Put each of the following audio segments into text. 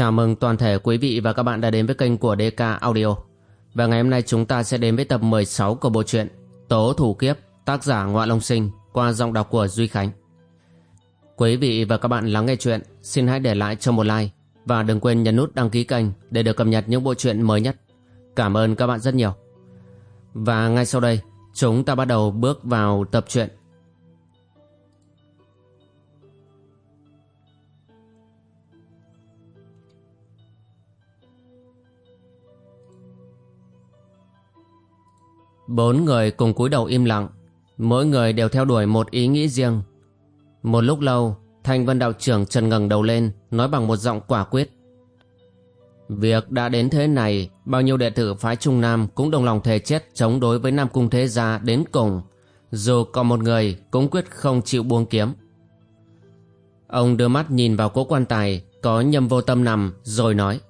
Chào mừng toàn thể quý vị và các bạn đã đến với kênh của DK Audio. Và ngày hôm nay chúng ta sẽ đến với tập 16 của bộ truyện Tố Thủ Kiếp, tác giả Ngoại Long Sinh qua giọng đọc của Duy Khánh. Quý vị và các bạn lắng nghe chuyện, xin hãy để lại cho một like và đừng quên nhấn nút đăng ký kênh để được cập nhật những bộ truyện mới nhất. Cảm ơn các bạn rất nhiều. Và ngay sau đây, chúng ta bắt đầu bước vào tập truyện. Bốn người cùng cúi đầu im lặng, mỗi người đều theo đuổi một ý nghĩ riêng. Một lúc lâu, Thanh Vân Đạo trưởng trần ngẩng đầu lên, nói bằng một giọng quả quyết. Việc đã đến thế này, bao nhiêu đệ tử phái Trung Nam cũng đồng lòng thề chết chống đối với Nam Cung Thế Gia đến cùng, dù còn một người cũng quyết không chịu buông kiếm. Ông đưa mắt nhìn vào cố quan tài, có nhầm vô tâm nằm, rồi nói.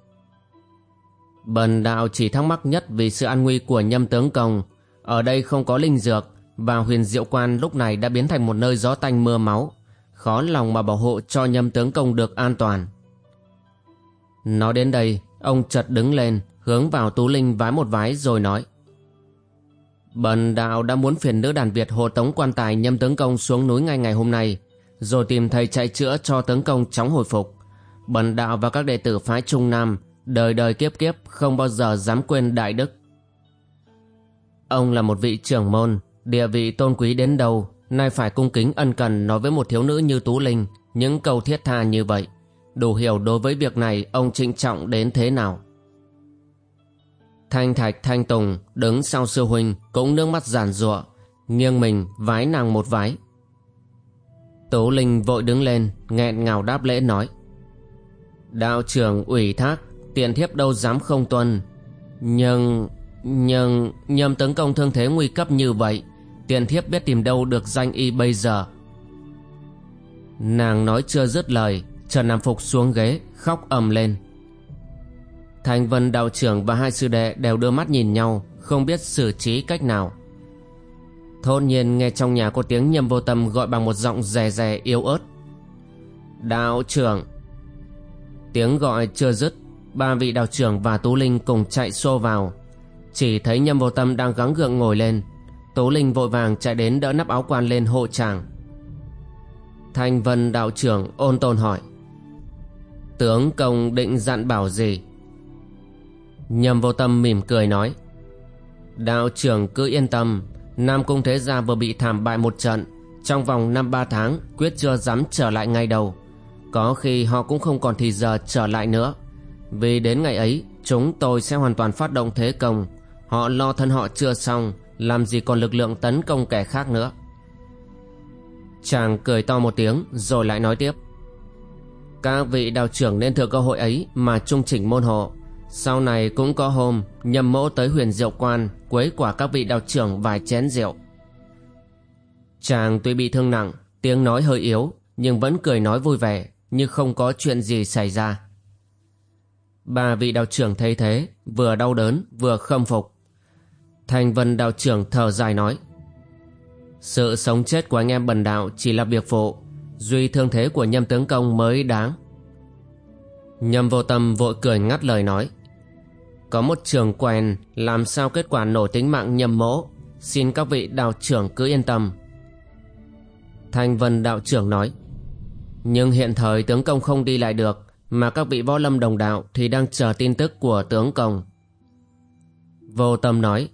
Bần đạo chỉ thắc mắc nhất vì sự an nguy của nhâm tướng công ở đây không có linh dược và huyền diệu quan lúc này đã biến thành một nơi gió tanh mưa máu. Khó lòng mà bảo hộ cho nhâm tướng công được an toàn. Nói đến đây, ông chợt đứng lên, hướng vào Tú Linh vái một vái rồi nói. Bần đạo đã muốn phiền nữ đàn Việt hộ tống quan tài nhâm tướng công xuống núi ngay ngày hôm nay, rồi tìm thầy chạy chữa cho tướng công chóng hồi phục. Bần đạo và các đệ tử phái Trung Nam, đời đời kiếp kiếp không bao giờ dám quên đại đức. Ông là một vị trưởng môn, địa vị tôn quý đến đâu, nay phải cung kính ân cần nói với một thiếu nữ như Tú Linh những câu thiết tha như vậy. Đủ hiểu đối với việc này ông trịnh trọng đến thế nào. Thanh Thạch Thanh Tùng đứng sau sư huynh cũng nước mắt giàn giụa, nghiêng mình vái nàng một vái. Tú Linh vội đứng lên, nghẹn ngào đáp lễ nói. Đạo trưởng ủy thác, tiền thiếp đâu dám không tuân. Nhưng nhưng nhầm tấn công thương thế nguy cấp như vậy, Tiền thiếp biết tìm đâu được danh y bây giờ. Nàng nói chưa dứt lời, Trần Nam Phục xuống ghế, Khóc ầm lên. Thành Vân đạo trưởng và hai sư đệ Đều đưa mắt nhìn nhau, Không biết xử trí cách nào. Thôn nhiên nghe trong nhà có tiếng nhầm vô tâm Gọi bằng một giọng rè rè yếu ớt. Đạo trưởng. Tiếng gọi chưa dứt, Ba vị đạo trưởng và Tú Linh cùng chạy xô vào chỉ thấy nhâm vô tâm đang gắng gượng ngồi lên. Tố Linh vội vàng chạy đến đỡ nắp áo quan lên hộ chàng. Thanh Vân đạo trưởng ôn tồn hỏi, Tướng công định dặn bảo gì? Nhâm vô tâm mỉm cười nói, Đạo trưởng cứ yên tâm, Nam Cung Thế Gia vừa bị thảm bại một trận, Trong vòng năm ba tháng, Quyết chưa dám trở lại ngay đầu. Có khi họ cũng không còn thì giờ trở lại nữa. Vì đến ngày ấy, Chúng tôi sẽ hoàn toàn phát động thế công Họ lo thân họ chưa xong, Làm gì còn lực lượng tấn công kẻ khác nữa. Chàng cười to một tiếng, Rồi lại nói tiếp. Các vị đạo trưởng nên thừa cơ hội ấy Mà trung chỉnh môn hộ. Sau này cũng có hôm, Nhâm mẫu tới huyền diệu quan, Quấy quả các vị đạo trưởng vài chén rượu. Chàng tuy bị thương nặng, Tiếng nói hơi yếu, Nhưng vẫn cười nói vui vẻ, Như không có chuyện gì xảy ra. Ba vị đạo trưởng thấy thế, Vừa đau đớn, vừa khâm phục. Thành vân đạo trưởng thở dài nói, Sự sống chết của anh em bần đạo chỉ là việc phụ, Duy thương thế của nhâm tướng công mới đáng. Nhâm vô tâm vội cười ngắt lời nói, Có một trường quen, Làm sao kết quả nổi tính mạng nhâm mỗ? Xin các vị đạo trưởng cứ yên tâm. Thanh vân đạo trưởng nói, Nhưng hiện thời tướng công không đi lại được, Mà các vị võ lâm đồng đạo Thì đang chờ tin tức của tướng công. Vô tâm nói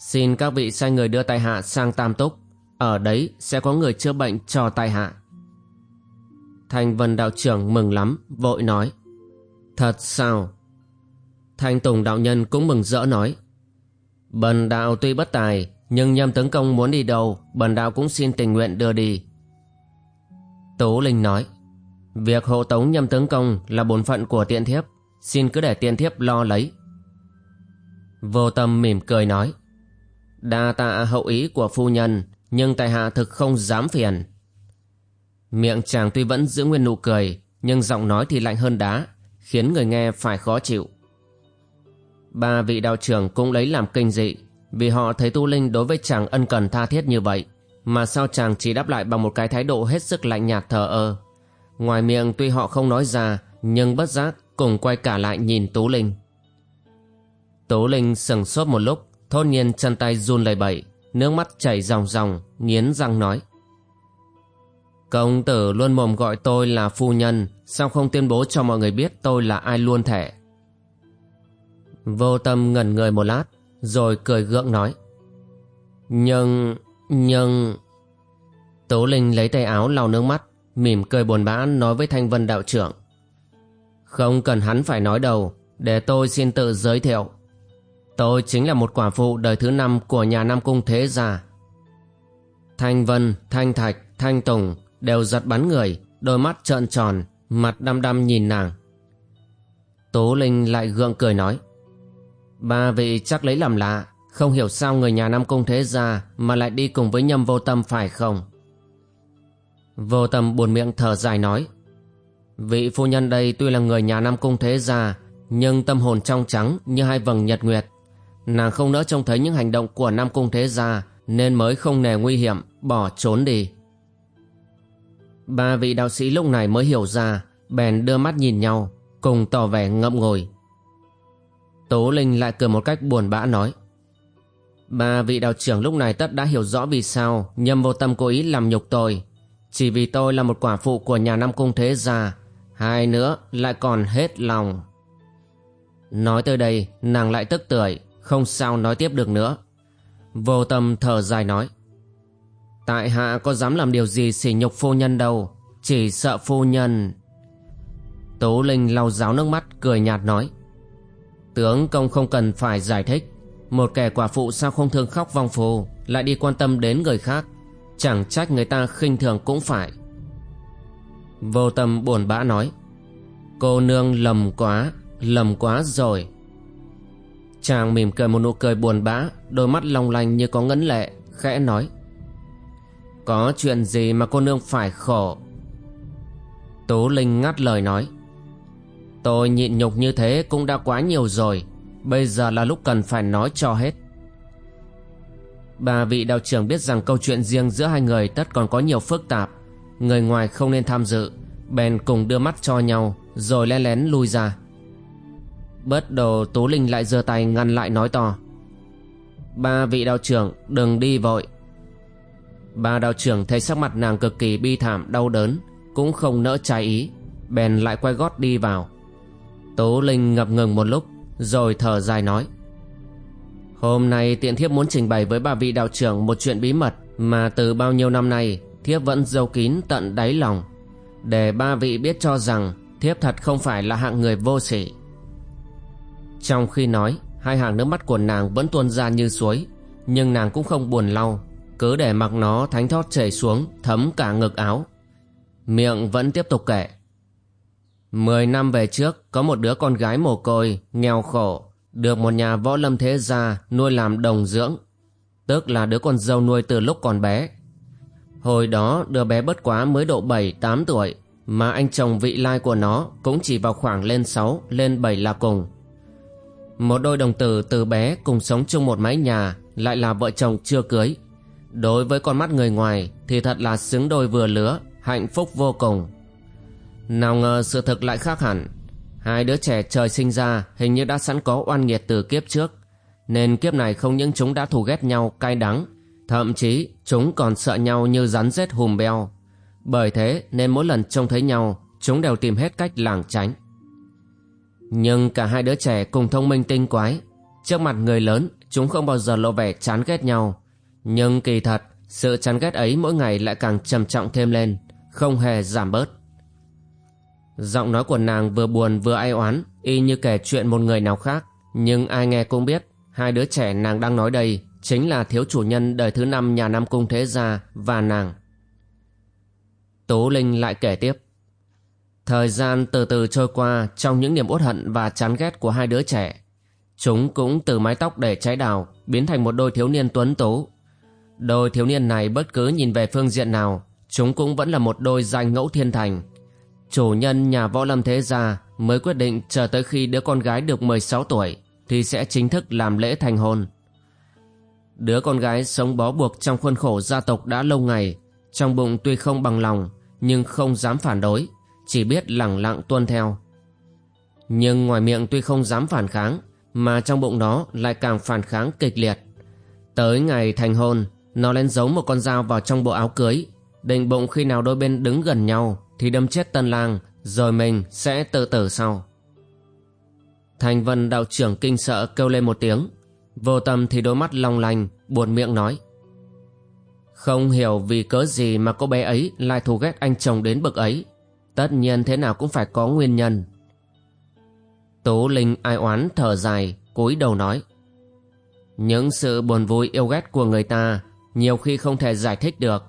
Xin các vị sai người đưa tại hạ sang Tam Túc. Ở đấy sẽ có người chữa bệnh cho tại hạ Thanh Vân đạo trưởng mừng lắm, Vội nói. Thật sao? Thanh Tùng đạo nhân cũng mừng rỡ nói. Bần đạo tuy bất tài, Nhưng nhâm tướng công muốn đi đâu, Bần đạo cũng xin tình nguyện đưa đi. Tố Linh nói. Việc hộ tống nhâm tướng công Là bổn phận của tiện thiếp. Xin cứ để tiện thiếp lo lấy. Vô tâm mỉm cười nói. Đa tạ hậu ý của phu nhân Nhưng tại hạ thực không dám phiền. Miệng chàng tuy vẫn giữ nguyên nụ cười Nhưng giọng nói thì lạnh hơn đá Khiến người nghe phải khó chịu. Ba vị đạo trưởng cũng lấy làm kinh dị Vì họ thấy Tu Linh đối với chàng ân cần tha thiết như vậy Mà sao chàng chỉ đáp lại bằng một cái thái độ hết sức lạnh nhạt thờ ơ. Ngoài miệng tuy họ không nói ra Nhưng bất giác cùng quay cả lại nhìn Tú Linh. Tú Linh sừng sốt một lúc, thốt nhiên chân tay run lẩy bẩy, nước mắt chảy ròng ròng, nghiến răng nói. Công tử luôn mồm gọi tôi là phu nhân, sao không tuyên bố cho mọi người biết tôi là ai luôn thể? Vô tâm ngẩn người một lát, rồi cười gượng nói. Nhưng, nhưng... Tố Linh lấy tay áo lau nước mắt, mỉm cười buồn bã nói với Thanh Vân đạo trưởng. Không cần hắn phải nói đầu để tôi xin tự giới thiệu. Tôi chính là một quả phụ đời thứ năm của nhà Nam Cung Thế Gia. Thanh Vân, Thanh Thạch, Thanh Tùng đều giật bắn người, đôi mắt trợn tròn, mặt đăm đăm nhìn nàng. Tố Linh lại gượng cười nói. Ba vị chắc lấy làm lạ, không hiểu sao người nhà Nam Cung Thế Gia mà lại đi cùng với nhâm vô tâm phải không? Vô tâm buồn miệng thở dài nói. Vị phu nhân đây tuy là người nhà Nam Cung Thế Gia, nhưng tâm hồn trong trắng như hai vầng nhật nguyệt. Nàng không nỡ trông thấy những hành động của Nam Cung Thế Gia nên mới không nề nguy hiểm, bỏ trốn đi. Ba vị đạo sĩ lúc này mới hiểu ra, bèn đưa mắt nhìn nhau, cùng tỏ vẻ ngậm ngùi. Tố Linh lại cười một cách buồn bã nói. Ba vị đạo trưởng lúc này tất đã hiểu rõ vì sao nhâm vô tâm cố ý làm nhục tôi. Chỉ vì tôi là một quả phụ của nhà Nam Cung Thế Gia, hai nữa lại còn hết lòng. Nói tới đây, nàng lại tức tưởi, không sao nói tiếp được nữa. Vô tâm thở dài nói. Tại hạ có dám làm điều gì sỉ nhục phu nhân đâu, chỉ sợ phu nhân. Tố Linh lau ráo nước mắt, cười nhạt nói. Tướng công không cần phải giải thích. Một kẻ quả phụ sao không thương khóc vong phù, lại đi quan tâm đến người khác. Chẳng trách người ta khinh thường cũng phải. Vô tâm buồn bã nói. Cô nương lầm quá, lầm quá rồi. Chàng mỉm cười một nụ cười buồn bã, đôi mắt long lanh như có ngấn lệ, khẽ nói. Có chuyện gì mà cô nương phải khổ? Tú Linh ngắt lời nói. Tôi nhịn nhục như thế cũng đã quá nhiều rồi, bây giờ là lúc cần phải nói cho hết. Bà vị đạo trưởng biết rằng câu chuyện riêng giữa hai người tất còn có nhiều phức tạp, người ngoài không nên tham dự, bèn cùng đưa mắt cho nhau, rồi lén lén lui ra. Bất đồ Tú Linh lại giơ tay ngăn lại nói to. Ba vị đạo trưởng đừng đi vội. Ba đạo trưởng thấy sắc mặt nàng cực kỳ bi thảm đau đớn, cũng không nỡ trái ý, bèn lại quay gót đi vào. Tú Linh ngập ngừng một lúc, rồi thở dài nói. Hôm nay tiện thiếp muốn trình bày với ba vị đạo trưởng một chuyện bí mật mà từ bao nhiêu năm nay thiếp vẫn giấu kín tận đáy lòng. Để ba vị biết cho rằng thiếp thật không phải là hạng người vô sỉ. Trong khi nói, hai hàng nước mắt của nàng vẫn tuôn ra như suối, nhưng nàng cũng không buồn lau, cứ để mặc nó thánh thót chảy xuống thấm cả ngực áo. Miệng vẫn tiếp tục kể. Mười năm về trước, có một đứa con gái mồ côi, nghèo khổ, được một nhà võ lâm thế gia nuôi làm đồng dưỡng, tức là đứa con dâu nuôi từ lúc còn bé. Hồi đó đứa bé bất quá mới độ 7-8 tuổi, mà anh chồng vị lai của nó cũng chỉ vào khoảng lên 6, lên 7 là cùng. Một đôi đồng tử từ bé cùng sống chung một mái nhà lại là vợ chồng chưa cưới. Đối với con mắt người ngoài thì thật là xứng đôi vừa lứa, hạnh phúc vô cùng. Nào ngờ sự thực lại khác hẳn. Hai đứa trẻ trời sinh ra hình như đã sẵn có oan nghiệt từ kiếp trước. Nên kiếp này không những chúng đã thù ghét nhau cay đắng, thậm chí chúng còn sợ nhau như rắn rết hùm beo. Bởi thế nên mỗi lần trông thấy nhau, chúng đều tìm hết cách lảng tránh. Nhưng cả hai đứa trẻ cùng thông minh tinh quái. Trước mặt người lớn, chúng không bao giờ lộ vẻ chán ghét nhau. Nhưng kỳ thật, sự chán ghét ấy mỗi ngày lại càng trầm trọng thêm lên, không hề giảm bớt. Giọng nói của nàng vừa buồn vừa ai oán, y như kể chuyện một người nào khác. Nhưng ai nghe cũng biết, hai đứa trẻ nàng đang nói đây chính là thiếu chủ nhân đời thứ năm nhà Nam Cung Thế Gia và nàng. Tố Linh lại kể tiếp. Thời gian từ từ trôi qua trong những niềm uất hận và chán ghét của hai đứa trẻ. Chúng cũng từ mái tóc để trái đào biến thành một đôi thiếu niên tuấn tú. Đôi thiếu niên này bất cứ nhìn về phương diện nào, chúng cũng vẫn là một đôi danh ngẫu thiên thành. Chủ nhân nhà võ lâm thế gia mới quyết định chờ tới khi đứa con gái được 16 tuổi thì sẽ chính thức làm lễ thành hôn. Đứa con gái sống bó buộc trong khuôn khổ gia tộc đã lâu ngày, trong bụng tuy không bằng lòng nhưng không dám phản đối chỉ biết lẳng lặng tuân theo. Nhưng ngoài miệng tuy không dám phản kháng, Mà trong bụng nó lại càng phản kháng kịch liệt. Tới ngày thành hôn, Nó lên giấu một con dao vào trong bộ áo cưới, Định bụng khi nào đôi bên đứng gần nhau Thì đâm chết tân lang, Rồi mình sẽ tự tử sau. Thành vân đạo trưởng kinh sợ kêu lên một tiếng, Vô tâm thì đôi mắt long lanh Buồn miệng nói, Không hiểu vì cớ gì mà cô bé ấy Lại thù ghét anh chồng đến bực ấy. Tất nhiên thế nào cũng phải có nguyên nhân. Tú Linh ai oán thở dài, cúi đầu nói. Những sự buồn vui yêu ghét của người ta Nhiều khi không thể giải thích được.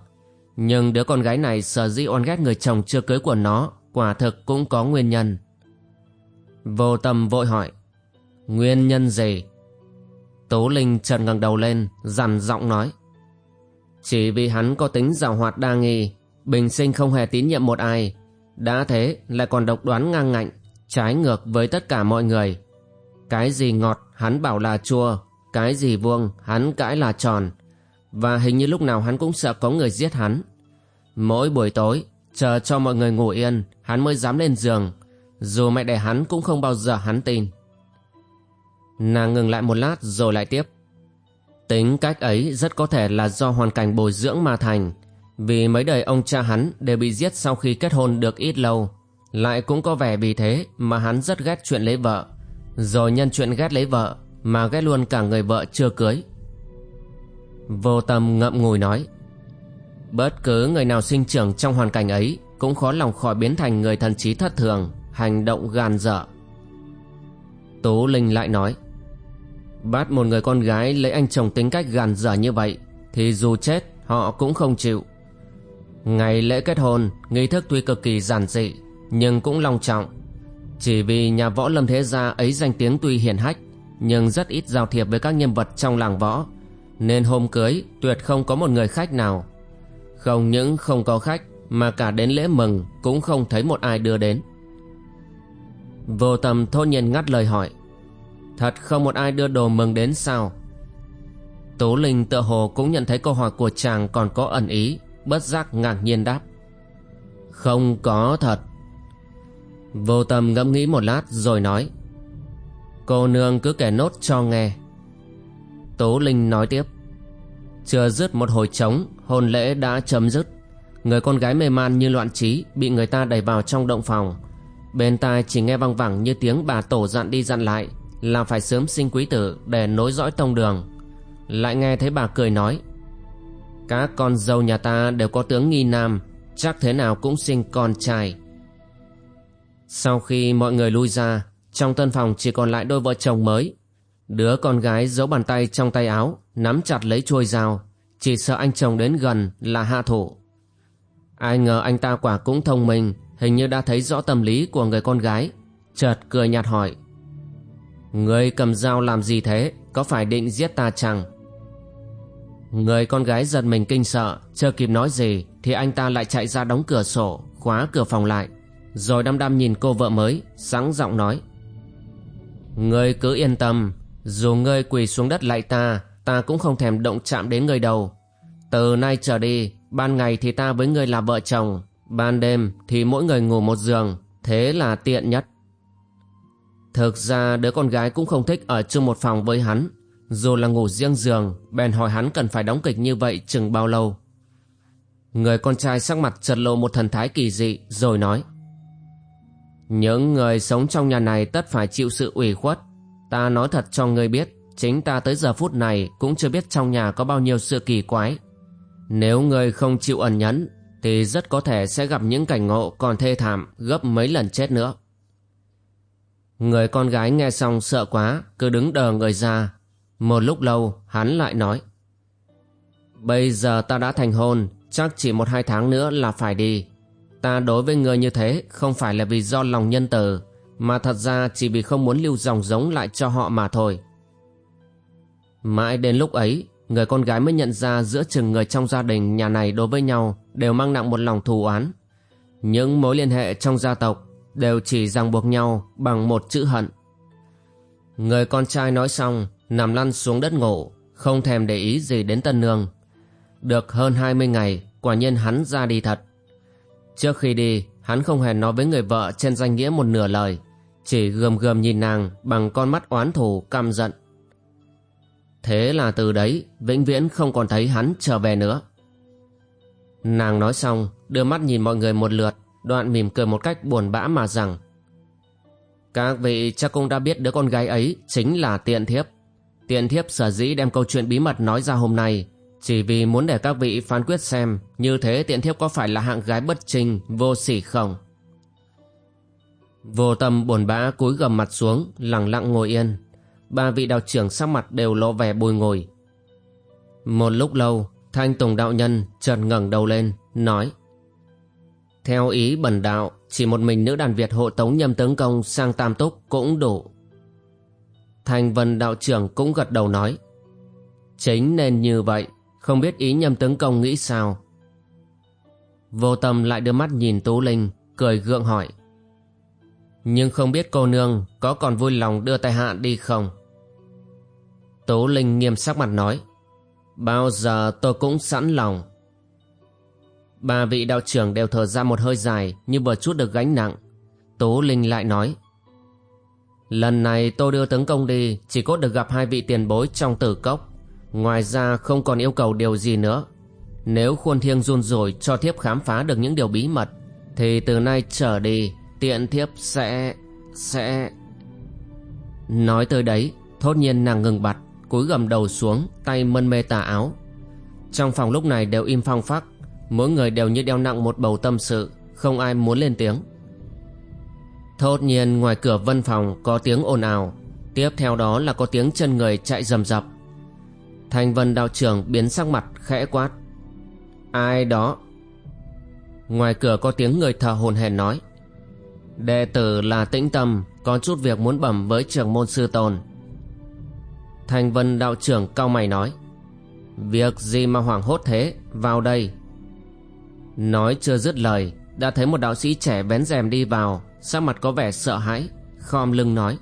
Nhưng đứa con gái này sở dĩ oan ghét người chồng chưa cưới của nó, Quả thực cũng có nguyên nhân. Vô tâm vội hỏi, Nguyên nhân gì? Tố Linh trần ngẩng đầu lên, dằn giọng nói, Chỉ vì hắn có tính giàu hoạt đa nghi, Bình sinh không hề tín nhiệm một ai đã thế, lại còn độc đoán ngang ngạnh, Trái ngược với tất cả mọi người. Cái gì ngọt, hắn bảo là chua, Cái gì vuông, hắn cãi là tròn. Và hình như lúc nào hắn cũng sợ có người giết hắn. Mỗi buổi tối, Chờ cho mọi người ngủ yên, Hắn mới dám lên giường. Dù mẹ đẻ hắn cũng không bao giờ hắn tin. Nàng ngừng lại một lát rồi lại tiếp. Tính cách ấy rất có thể là do hoàn cảnh bồi dưỡng mà thành. Vì mấy đời ông cha hắn đều bị giết sau khi kết hôn được ít lâu, Lại cũng có vẻ vì thế mà hắn rất ghét chuyện lấy vợ. Rồi nhân chuyện ghét lấy vợ mà ghét luôn cả người vợ chưa cưới. Vô tâm ngậm ngùi nói, Bất cứ người nào sinh trưởng trong hoàn cảnh ấy Cũng khó lòng khỏi biến thành người thần trí thất thường, Hành động gàn dở. Tú Linh lại nói, Bắt một người con gái lấy anh chồng tính cách gàn dở như vậy Thì dù chết, họ cũng không chịu. Ngày lễ kết hôn, Nghi thức tuy cực kỳ giản dị, Nhưng cũng long trọng. Chỉ vì nhà võ lâm thế gia ấy danh tiếng tuy hiển hách, Nhưng rất ít giao thiệp với các nhân vật trong làng võ, Nên hôm cưới tuyệt không có một người khách nào. Không những không có khách, Mà cả đến lễ mừng Cũng không thấy một ai đưa đến. Vô tầm thôn nhiên ngắt lời hỏi, Thật không một ai đưa đồ mừng đến sao? Tố Linh tựa hồ cũng nhận thấy câu hỏi của chàng còn có ẩn ý. Bất giác ngạc nhiên đáp. Không có thật. Vô tâm ngẫm nghĩ một lát rồi nói. Cô nương cứ kể nốt cho nghe. Tố Linh nói tiếp. Chưa dứt một hồi trống, Hôn lễ đã chấm dứt. Người con gái mê man như loạn trí, Bị người ta đẩy vào trong động phòng. Bên tai chỉ nghe văng vẳng như tiếng bà tổ dặn đi dặn lại, Là phải sớm sinh quý tử để nối dõi tông đường. Lại nghe thấy bà cười nói. Các con dâu nhà ta đều có tướng nghi nam, Chắc thế nào cũng sinh con trai. Sau khi mọi người lui ra, Trong tân phòng chỉ còn lại đôi vợ chồng mới. Đứa con gái giấu bàn tay trong tay áo, Nắm chặt lấy chuôi dao, Chỉ sợ anh chồng đến gần là hạ thủ. Ai ngờ anh ta quả cũng thông minh, Hình như đã thấy rõ tâm lý của người con gái, Chợt cười nhạt hỏi. Người cầm dao làm gì thế? Có phải định giết ta chăng? Người con gái giật mình kinh sợ, Chưa kịp nói gì Thì anh ta lại chạy ra đóng cửa sổ, Khóa cửa phòng lại. Rồi đăm đăm nhìn cô vợ mới Sáng giọng nói. Ngươi cứ yên tâm, Dù ngươi quỳ xuống đất lại ta Ta cũng không thèm động chạm đến ngươi đâu. Từ nay trở đi, Ban ngày thì ta với ngươi là vợ chồng, Ban đêm thì mỗi người ngủ một giường, Thế là tiện nhất. Thực ra đứa con gái cũng không thích ở chung một phòng với hắn. Dù là ngủ riêng giường Bèn hỏi hắn cần phải đóng kịch như vậy chừng bao lâu Người con trai sắc mặt chật lộ một thần thái kỳ dị Rồi nói Những người sống trong nhà này tất phải chịu sự ủy khuất Ta nói thật cho ngươi biết Chính ta tới giờ phút này Cũng chưa biết trong nhà có bao nhiêu sự kỳ quái Nếu ngươi không chịu ẩn nhẫn thì rất có thể sẽ gặp những cảnh ngộ còn thê thảm gấp mấy lần chết nữa. Người con gái nghe xong sợ quá, cứ đứng đờ người ra. Một lúc lâu, hắn lại nói. Bây giờ ta đã thành hôn, chắc chỉ một hai tháng nữa là phải đi. Ta đối với người như thế không phải là vì do lòng nhân từ, mà thật ra chỉ vì không muốn lưu dòng giống lại cho họ mà thôi. Mãi đến lúc ấy, người con gái mới nhận ra giữa chừng người trong gia đình nhà này đối với nhau đều mang nặng một lòng thù oán. Những mối liên hệ trong gia tộc đều chỉ ràng buộc nhau bằng một chữ hận. Người con trai nói xong, nằm lăn xuống đất ngủ, không thèm để ý gì đến tân nương. Được hơn 20 ngày, quả nhiên hắn ra đi thật. Trước khi đi, hắn không hề nói với người vợ trên danh nghĩa một nửa lời, Chỉ gườm gườm nhìn nàng bằng con mắt oán thù căm giận. Thế là từ đấy vĩnh viễn không còn thấy hắn trở về nữa. Nàng nói xong đưa mắt nhìn mọi người một lượt đoạn mỉm cười một cách buồn bã mà rằng Các vị chắc cũng đã biết đứa con gái ấy chính là tiện thiếp. Tiện thiếp sở dĩ đem câu chuyện bí mật nói ra hôm nay chỉ vì muốn để các vị phán quyết xem như thế tiện thiếp có phải là hạng gái bất trinh, vô sỉ không. Vô tâm buồn bã cúi gầm mặt xuống, lặng lặng ngồi yên. Ba vị đạo trưởng sắc mặt đều lộ vẻ bùi ngồi. Một lúc lâu, Thanh Tùng đạo nhân chợt ngẩng đầu lên, nói Theo ý bần đạo, chỉ một mình nữ đàn Việt hộ tống nhâm tướng công sang Tam Túc cũng đủ. Thanh Vân đạo trưởng cũng gật đầu nói Chính nên như vậy, không biết ý nhâm tướng công nghĩ sao. Vô tâm lại đưa mắt nhìn Tú Linh, cười gượng hỏi nhưng không biết cô nương có còn vui lòng đưa tài hạ đi không? Tố Linh nghiêm sắc mặt nói Bao giờ tôi cũng sẵn lòng Ba vị đạo trưởng đều thở ra một hơi dài Như vừa chút được gánh nặng Tố Linh lại nói Lần này tôi đưa tướng công đi Chỉ cốt được gặp hai vị tiền bối trong tử cốc Ngoài ra không còn yêu cầu điều gì nữa Nếu khuôn thiêng run rồi cho thiếp khám phá được những điều bí mật Thì từ nay trở đi tiện thiếp sẽ... sẽ... Nói tới đấy, thốt nhiên nàng ngừng bặt, cúi gầm đầu xuống, tay mân mê tà áo. Trong phòng lúc này đều im phong phắc, mỗi người đều như đeo nặng một bầu tâm sự, không ai muốn lên tiếng. Thốt nhiên ngoài cửa văn phòng có tiếng ồn ào, tiếp theo đó là có tiếng chân người chạy rầm rập. Thành vân đạo trưởng biến sắc mặt khẽ quát. Ai đó? Ngoài cửa có tiếng người thở hồn hển nói. Đệ tử là tĩnh tâm Có chút việc muốn bẩm với trưởng môn sư tôn Thành vân đạo trưởng cao mày nói Việc gì mà hoảng hốt thế Vào đây Nói chưa dứt lời Đã thấy một đạo sĩ trẻ bén rèm đi vào Sắc mặt có vẻ sợ hãi, Khom lưng nói.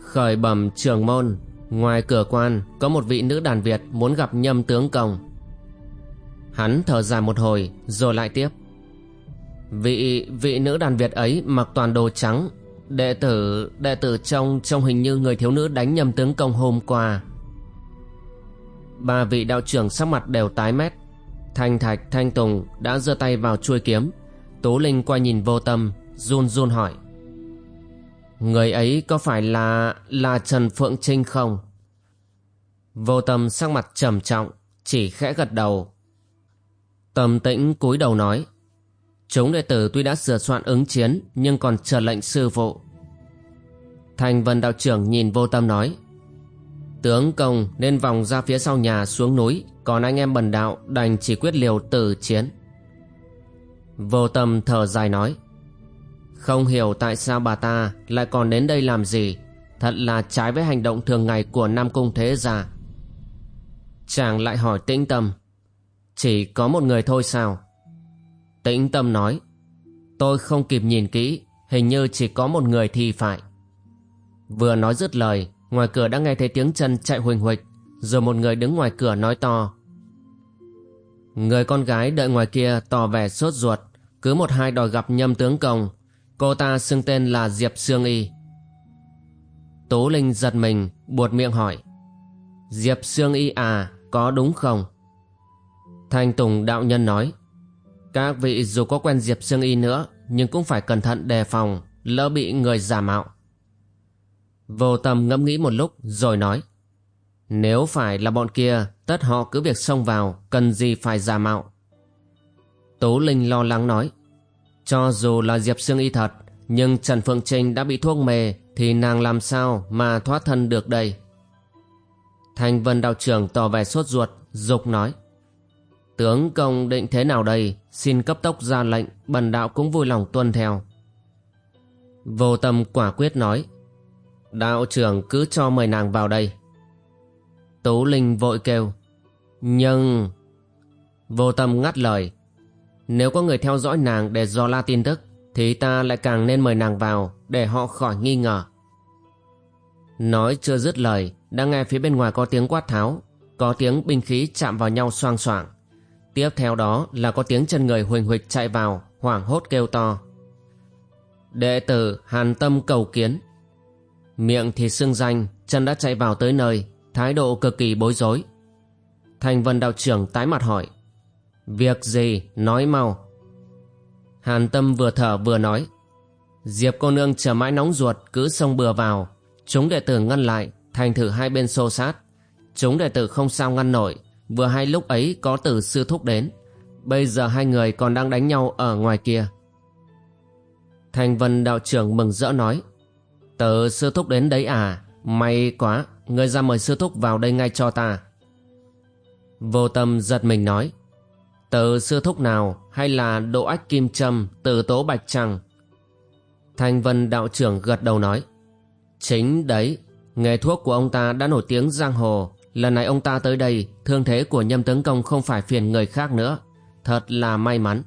Khởi bẩm trường môn, Ngoài cửa quan có một vị nữ đàn Việt Muốn gặp nhâm tướng công. Hắn thở dài một hồi, Rồi lại tiếp. Vị vị nữ đàn Việt ấy mặc toàn đồ trắng, Đệ tử đệ tử trong trong hình như người thiếu nữ đánh nhầm tướng công hôm qua. Ba vị đạo trưởng sắc mặt đều tái mét. Thanh Thạch, Thanh Tùng đã giơ tay vào chuôi kiếm. Tố Linh quay nhìn vô tâm Run run hỏi. Người ấy có phải là là Trần Phượng Trinh không? Vô tâm sắc mặt trầm trọng, Chỉ khẽ gật đầu. Tâm tĩnh cúi đầu nói. Chúng đệ tử tuy đã sửa soạn ứng chiến, nhưng còn chờ lệnh sư phụ. Thành vân đạo trưởng nhìn vô tâm nói. Tướng công nên vòng ra phía sau nhà xuống núi, Còn anh em bần đạo đành chỉ quyết liều tử chiến. Vô tâm thở dài nói. Không hiểu tại sao bà ta lại còn đến đây làm gì. Thật là trái với hành động thường ngày của Nam Cung Thế Gia. Chàng lại hỏi tĩnh tâm, Chỉ có một người thôi sao? Tĩnh tâm nói, Tôi không kịp nhìn kỹ, Hình như chỉ có một người thì phải. Vừa nói dứt lời, Ngoài cửa đã nghe thấy tiếng chân chạy huỳnh huỳnh Rồi một người đứng ngoài cửa nói to, Người con gái đợi ngoài kia tỏ vẻ sốt ruột, Cứ một hai đòi gặp nhâm tướng công Cô ta xưng tên là Diệp Sương Y Tố Linh giật mình, Buột miệng hỏi, Diệp Sương Y à Có đúng không Thanh Tùng đạo nhân nói, các vị dù có quen Diệp Sương Y nữa, nhưng cũng phải cẩn thận đề phòng, lỡ bị người giả mạo. Vô tâm ngẫm nghĩ một lúc rồi nói, Nếu phải là bọn kia, tất họ cứ việc xông vào, cần gì phải giả mạo. Tố Linh lo lắng nói cho dù là Diệp Sương Y thật, nhưng Trần Phượng Trinh đã bị thuốc mê thì nàng làm sao mà thoát thân được đây. Thanh Vân đạo trưởng tỏ vẻ sốt ruột, dục nói. Tướng công định thế nào đây? Xin cấp tốc ra lệnh, Bần đạo cũng vui lòng tuân theo. Vô tâm quả quyết nói. Đạo trưởng cứ cho mời nàng vào đây. Tú Linh vội kêu. Nhưng, Vô tâm ngắt lời. Nếu có người theo dõi nàng để dò la tin tức Thì ta lại càng nên mời nàng vào Để họ khỏi nghi ngờ. Nói chưa dứt lời Đã nghe phía bên ngoài có tiếng quát tháo Có tiếng binh khí chạm vào nhau xoang xoảng. Tiếp theo đó là có tiếng chân người huỳnh huỳnh chạy vào, hoảng hốt kêu to. Đệ tử Hàn Tâm cầu kiến. Miệng thì xưng danh Chân đã chạy vào tới nơi Thái độ cực kỳ bối rối. Thành vân đạo trưởng tái mặt hỏi Việc gì? Nói mau. Hàn Tâm vừa thở vừa nói. Diệp cô nương chờ mãi nóng ruột, Cứ xông bừa vào. Chúng đệ tử ngăn lại, Thành thử hai bên xô sát. Chúng đệ tử không sao ngăn nổi, Vừa hai lúc ấy có tử sư thúc đến. Bây giờ hai người còn đang đánh nhau ở ngoài kia. Thành vân đạo trưởng mừng rỡ nói. Tử sư thúc đến đấy à? May quá Người ra mời sư thúc vào đây ngay cho ta. Vô tâm giật mình nói. Tờ sư thúc nào Hay là độ ách kim trâm Từ tố bạch trăng Thành vân đạo trưởng gật đầu nói, Chính đấy, Nghề thuốc của ông ta đã nổi tiếng giang hồ. Lần này ông ta tới đây, Thương thế của nhâm tướng công không phải phiền người khác nữa. Thật là may mắn.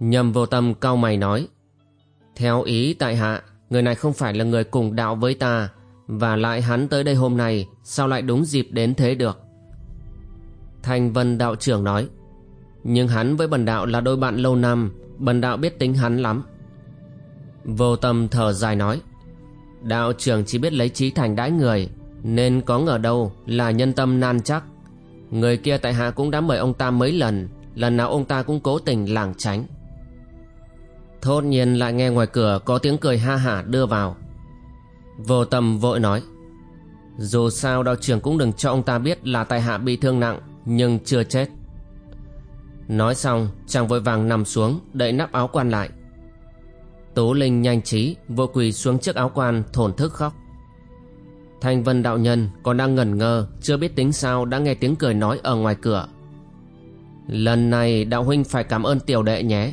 Nhâm vô tâm cau mày nói, Theo ý tại hạ, Người này không phải là người cùng đạo với ta, Và lại hắn tới đây hôm nay, Sao lại đúng dịp đến thế được? Thanh vân đạo trưởng nói, Nhưng hắn với bần đạo là đôi bạn lâu năm, Bần đạo biết tính hắn lắm. Vô tâm thở dài nói, Đạo trưởng chỉ biết lấy trí thành đãi người, Nên có ngờ đâu là nhân tâm nan chắc. Người kia tại hạ cũng đã mời ông ta mấy lần Lần nào ông ta cũng cố tình lảng tránh. Thốt nhiên lại nghe ngoài cửa có tiếng cười ha hả đưa vào. Vô tâm vội nói, Dù sao đạo trưởng cũng đừng cho ông ta biết là tại hạ bị thương nặng nhưng chưa chết. Nói xong, chàng vội vàng nằm xuống, đậy nắp áo quan lại. Tố Linh nhanh trí, vội quỳ xuống trước áo quan, thổn thức khóc. Thanh Vân đạo nhân còn đang ngẩn ngơ, chưa biết tính sao đã nghe tiếng cười nói ở ngoài cửa. Lần này, đạo huynh phải cảm ơn tiểu đệ nhé.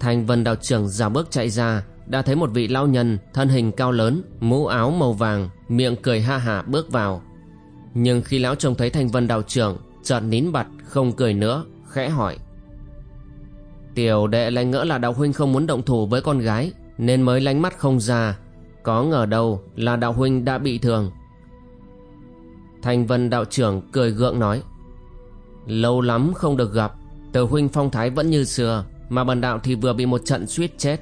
Thanh Vân đạo trưởng giả bước chạy ra, đã thấy một vị lão nhân thân hình cao lớn, mũ áo màu vàng, miệng cười ha hả bước vào nhưng khi lão trông thấy thanh vân đạo trưởng chợt nín bặt không cười nữa, khẽ hỏi. Tiểu đệ lại ngỡ là đạo huynh không muốn động thủ với con gái, nên mới lánh mắt không ra. Có ngờ đâu là đạo huynh đã bị thương. Thanh vân đạo trưởng cười gượng nói. Lâu lắm không được gặp từ huynh phong thái vẫn như xưa, mà bần đạo thì vừa bị một trận suýt chết.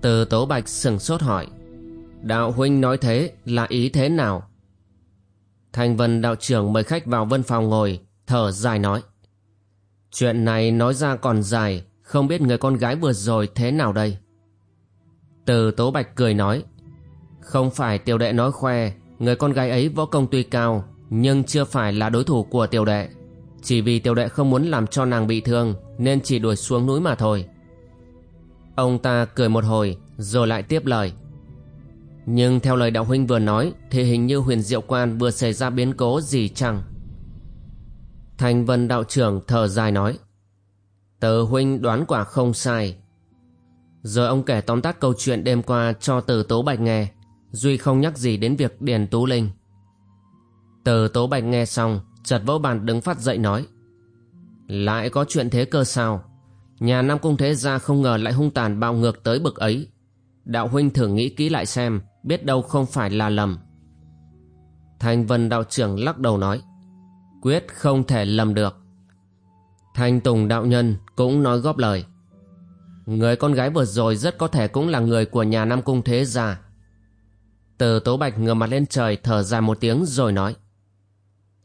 Từ tố bạch sừng sốt hỏi. Đạo huynh nói thế là ý thế nào? Thanh vân đạo trưởng mời khách vào vân phòng ngồi, thở dài nói. Chuyện này nói ra còn dài, không biết người con gái vừa rồi thế nào đây? Từ tố bạch cười nói, không phải tiểu đệ nói khoe, người con gái ấy võ công tuy cao, nhưng chưa phải là đối thủ của tiểu đệ. Chỉ vì tiểu đệ không muốn làm cho nàng bị thương, Nên chỉ đuổi xuống núi mà thôi. Ông ta cười một hồi, Rồi lại tiếp lời. Nhưng theo lời đạo huynh vừa nói, Thì hình như huyền diệu quan vừa xảy ra biến cố gì chăng? Thành vân đạo trưởng thở dài nói Tờ huynh đoán quả không sai. Rồi ông kể tóm tắt câu chuyện đêm qua cho từ Tố Bạch nghe, Duy không nhắc gì đến việc Điền Tú Linh. Từ Tố Bạch nghe xong, chợt vỗ bàn đứng phát dậy nói, lại có chuyện thế cơ sao? Nhà nam cung thế gia không ngờ lại hung tàn bạo ngược tới bực ấy. Đạo huynh thử nghĩ kỹ lại xem biết đâu không phải là lầm. Thanh vân đạo trưởng lắc đầu nói, quyết không thể lầm được. Thanh tùng đạo nhân cũng nói góp lời, người con gái vừa rồi rất có thể cũng là người của nhà nam cung thế gia. Từ tố bạch ngửa mặt lên trời thở dài một tiếng rồi nói,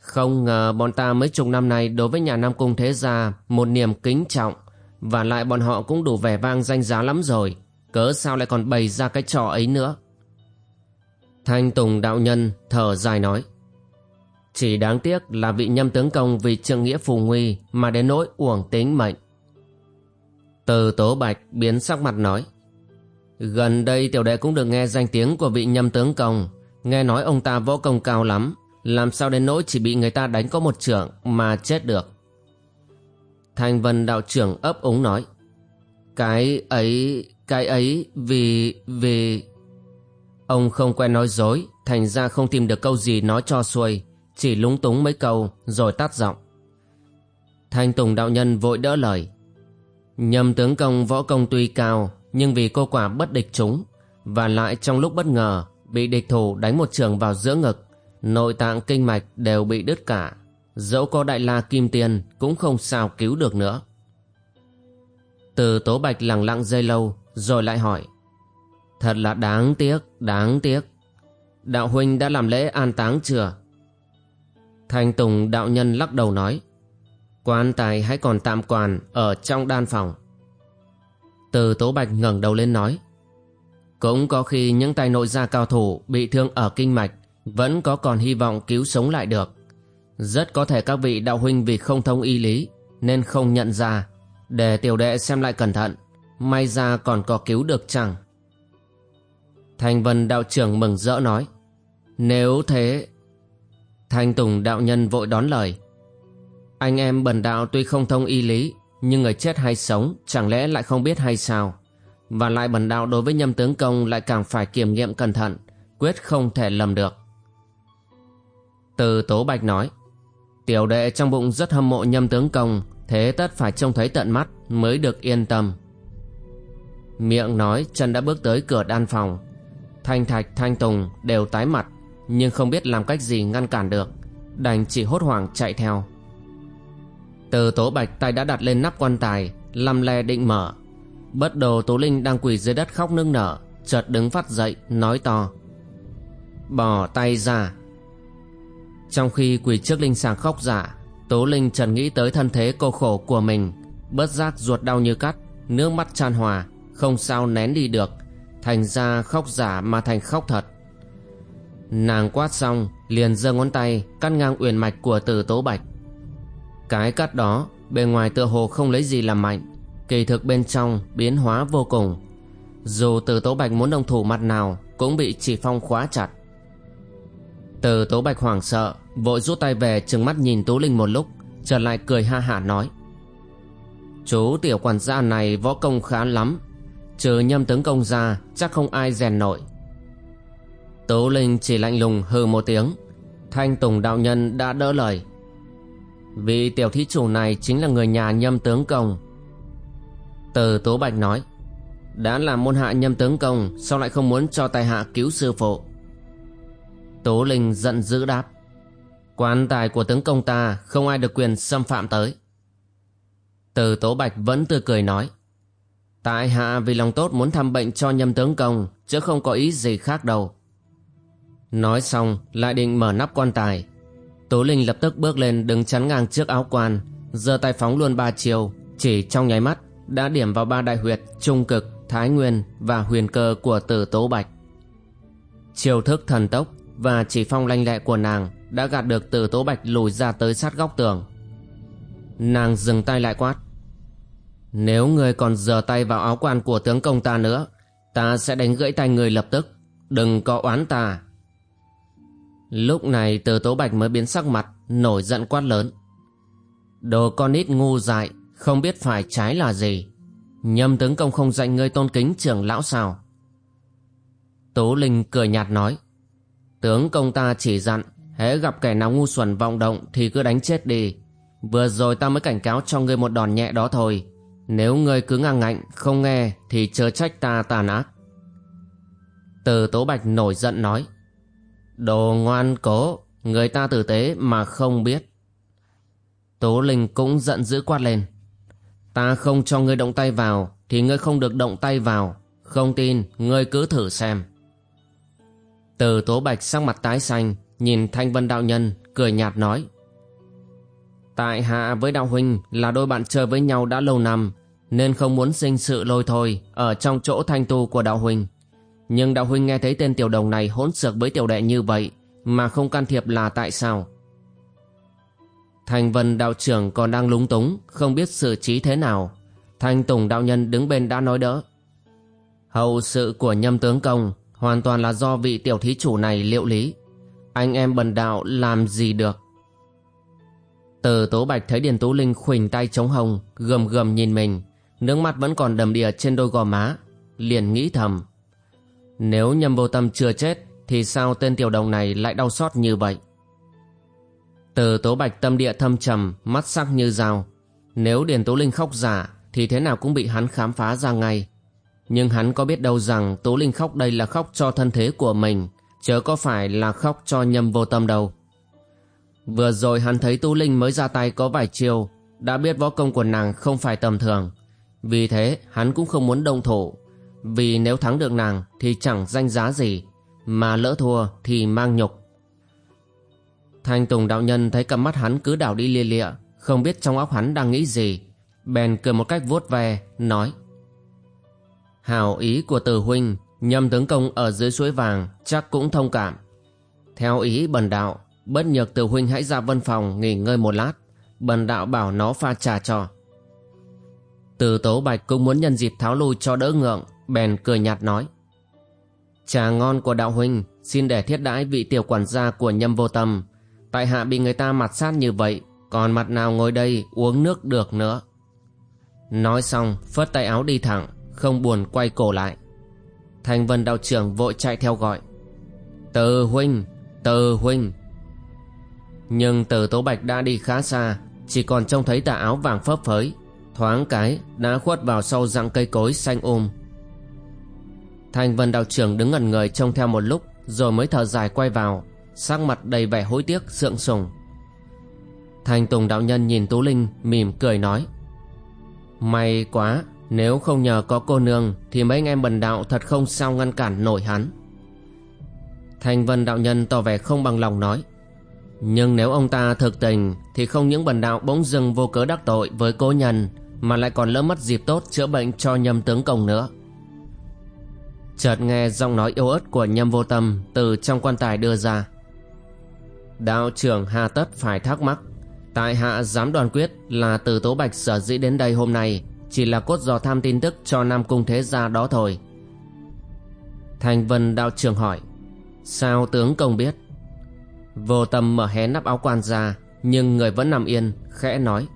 không ngờ bọn ta mấy chục năm nay đối với nhà Nam Cung Thế Gia một niềm kính trọng, và lại bọn họ cũng đủ vẻ vang danh giá lắm rồi, cớ sao lại còn bày ra cái trò ấy nữa? Thanh Tùng đạo nhân thở dài nói Chỉ đáng tiếc là vị nhâm tướng công vì trượng nghĩa phù nguy mà đến nỗi uổng tính mệnh. Từ Tố Bạch biến sắc mặt nói Gần đây tiểu đệ cũng được nghe danh tiếng của vị nhâm tướng công. Nghe nói ông ta võ công cao lắm làm sao đến nỗi chỉ bị người ta đánh có một trưởng mà chết được? Thanh vân đạo trưởng ấp úng nói Cái ấy, cái ấy vì, vì... Ông không quen nói dối, Thành ra không tìm được câu gì nói cho xuôi, Chỉ lúng túng mấy câu rồi tắt giọng. Thanh Tùng đạo nhân vội đỡ lời. Nhâm tướng công, võ công tuy cao, Nhưng vì cô quả bất địch chúng, Và lại trong lúc bất ngờ, Bị địch thủ đánh một trường vào giữa ngực, nội tạng kinh mạch đều bị đứt cả. Dẫu có đại la kim tiền cũng không sao cứu được nữa. Từ Tố Bạch lặng lặng dây lâu, Rồi lại hỏi Thật là đáng tiếc, đáng tiếc. Đạo huynh đã làm lễ an táng chưa? Thanh Tùng đạo nhân lắc đầu nói Quan tài hãy còn tạm quản Ở trong đan phòng. Từ Tố Bạch ngẩng đầu lên nói Cũng có khi những tay nội gia cao thủ Bị thương ở kinh mạch Vẫn có còn hy vọng cứu sống lại được. Rất có thể các vị đạo huynh Vì không thông y lý Nên không nhận ra. Để tiểu đệ xem lại cẩn thận May ra còn có cứu được chẳng? Thành vân đạo trưởng mừng rỡ nói. Nếu thế, Thanh Tùng đạo nhân vội đón lời. Anh em bần đạo tuy không thông y lý, Nhưng người chết hay sống Chẳng lẽ lại không biết hay sao? Và lại bần đạo đối với nhâm tướng công Lại càng phải kiểm nghiệm cẩn thận, Quyết không thể lầm được. Từ Tố Bạch nói, Tiểu đệ trong bụng rất hâm mộ nhâm tướng công, Thế tất phải trông thấy tận mắt Mới được yên tâm. Miệng nói, chân đã bước tới cửa đan phòng. Thanh Thạch, Thanh Tùng đều tái mặt, Nhưng không biết làm cách gì ngăn cản được. Đành chỉ hốt hoảng chạy theo. Từ tố bạch tay đã đặt lên nắp quan tài, Lăm le định mở. Bất đồ Tố Linh đang quỳ dưới đất khóc nức nở, Chợt đứng phát dậy, nói to. Bỏ tay ra. Trong khi quỳ trước linh sàng khóc giả Tố Linh chợt nghĩ tới thân thế cô khổ của mình. Bớt giác ruột đau như cắt, Nước mắt tràn hòa, Không sao nén đi được. Thành ra khóc giả mà thành khóc thật. Nàng quát xong, liền giơ ngón tay cắt ngang uyển mạch của từ tố bạch. Cái cắt đó, bề ngoài tựa hồ không lấy gì làm mạnh, Kỳ thực bên trong biến hóa vô cùng. Dù từ tố bạch muốn đồng thủ mặt nào Cũng bị chỉ phong khóa chặt. Từ tố bạch hoảng sợ, Vội rút tay về trừng mắt nhìn Tú Linh một lúc Trở lại cười ha hả nói. Chú tiểu quản gia này võ công khá lắm Trừ nhâm tướng công ra, Chắc không ai rèn nổi. Tố Linh chỉ lạnh lùng hừ một tiếng. Thanh Tùng đạo nhân đã đỡ lời. Vị tiểu thí chủ này Chính là người nhà nhâm tướng công. Từ Tố Bạch nói, Đã làm môn hạ nhâm tướng công, Sao lại không muốn cho tài hạ cứu sư phụ? Tố Linh giận dữ đáp, Quan tài của tướng công ta Không ai được quyền xâm phạm tới. Từ Tố Bạch vẫn tươi cười nói Tại hạ vì lòng tốt muốn thăm bệnh cho nhâm tướng công Chứ không có ý gì khác đâu. Nói xong lại định mở nắp quan tài. Tố Linh lập tức bước lên đứng chắn ngang trước áo quan giơ tay phóng luôn ba chiều Chỉ trong nháy mắt Đã điểm vào ba đại huyệt Trung cực, Thái Nguyên và huyền cơ của tử Tố Bạch. Chiều thức thần tốc Và chỉ phong lanh lẹ của nàng Đã gạt được tử Tố Bạch lùi ra tới sát góc tường. Nàng dừng tay lại quát nếu người còn giơ tay vào áo quan của tướng công ta nữa, Ta sẽ đánh gãy tay người lập tức. Đừng có oán ta. Lúc này từ tố bạch mới biến sắc mặt, Nổi giận quát lớn. Đồ con ít ngu dại, Không biết phải trái là gì. Nhâm tướng công không dạy ngươi tôn kính trưởng lão sao? Tố Linh cười nhạt nói. Tướng công ta chỉ dặn, Hễ gặp kẻ nào ngu xuẩn vọng động Thì cứ đánh chết đi. Vừa rồi ta mới cảnh cáo cho ngươi một đòn nhẹ đó thôi nếu ngươi cứ ngang ngạnh, không nghe, Thì chớ trách ta tàn ác. Từ Tố Bạch nổi giận nói, Đồ ngoan cố, Người ta tử tế mà không biết. Tố Linh cũng giận dữ quát lên, Ta không cho ngươi động tay vào, Thì ngươi không được động tay vào. Không tin, ngươi cứ thử xem. Từ Tố Bạch sắc mặt tái xanh, Nhìn Thanh Vân Đạo Nhân, Cười nhạt nói Tại hạ với đạo huynh là đôi bạn chơi với nhau đã lâu năm, Nên không muốn sinh sự lôi thôi Ở trong chỗ thanh tu của đạo huynh Nhưng đạo huynh nghe thấy tên tiểu đồng này hỗn xược với tiểu đệ như vậy Mà không can thiệp là tại sao? Thành vân đạo trưởng còn đang lúng túng, Không biết xử trí thế nào. Thanh tùng đạo nhân đứng bên đã nói đỡ. Hậu sự của nhâm tướng công Hoàn toàn là do vị tiểu thí chủ này liệu lý. Anh em bần đạo làm gì được? Từ Tố Bạch thấy Điền Tú Linh khuỳnh tay chống hông, gầm gầm nhìn mình, nước mắt vẫn còn đầm đìa trên đôi gò má, liền nghĩ thầm. Nếu nhầm vô tâm chưa chết, thì sao tên tiểu đồng này lại đau xót như vậy? Từ Tố Bạch tâm địa thâm trầm, mắt sắc như dao. Nếu Điền Tú Linh khóc giả, thì thế nào cũng bị hắn khám phá ra ngay. Nhưng hắn có biết đâu rằng Tú Linh khóc đây là khóc cho thân thế của mình, chớ có phải là khóc cho nhầm vô tâm đâu. Vừa rồi hắn thấy Tu Linh mới ra tay có vài chiêu, đã biết võ công của nàng không phải tầm thường. Vì thế hắn cũng không muốn đồng thủ Vì nếu thắng được nàng thì chẳng danh giá gì Mà lỡ thua thì mang nhục Thanh Tùng đạo nhân thấy cặp mắt hắn cứ đảo đi lia lịa Không biết trong óc hắn đang nghĩ gì Bèn cười một cách vuốt ve Nói Hảo ý của từ huynh Nhâm tướng công ở dưới suối vàng Chắc cũng thông cảm Theo ý bần đạo Bất nhược từ huynh hãy ra văn phòng, nghỉ ngơi một lát. Bần đạo bảo nó pha trà cho. Từ tố bạch cũng muốn nhân dịp tháo lui cho đỡ ngượng, Bèn cười nhạt nói. Trà ngon của đạo huynh, Xin để thiết đãi vị tiểu quản gia của nhâm vô tâm. Tại hạ bị người ta mặt sát như vậy, Còn mặt nào ngồi đây uống nước được nữa? Nói xong, phất tay áo đi thẳng, Không buồn quay cổ lại. Thành vân đạo trưởng vội chạy theo gọi. Từ huynh Từ huynh nhưng từ tố bạch đã đi khá xa, Chỉ còn trông thấy tà áo vàng phấp phới, Thoáng cái đã khuất vào sau rặng cây cối xanh um. Thành vân đạo trưởng đứng ngẩn người trông theo một lúc, Rồi mới thở dài quay vào, sắc mặt đầy vẻ hối tiếc, sượng sùng. Thành tùng đạo nhân nhìn tú linh, mỉm cười nói, may quá, nếu không nhờ có cô nương thì mấy anh em bần đạo thật không sao ngăn cản nổi hắn. Thành vân đạo nhân tỏ vẻ không bằng lòng nói nhưng nếu ông ta thực tình, thì không những bần đạo bỗng dưng vô cớ đắc tội với cố nhân, mà lại còn lỡ mất dịp tốt chữa bệnh cho nhâm tướng công nữa. Chợt nghe giọng nói yếu ớt của nhâm vô tâm từ trong quan tài đưa ra. Đạo trưởng hà tất phải thắc mắc, Tại hạ dám đoàn quyết là từ Tố Bạch sở dĩ đến đây hôm nay Chỉ là cốt dò tham tin tức cho Nam Cung Thế Gia đó thôi. Thành Vân đạo trưởng hỏi, Sao tướng công biết? Vô tâm mở hé nắp áo quan ra, Nhưng người vẫn nằm yên, Khẽ nói.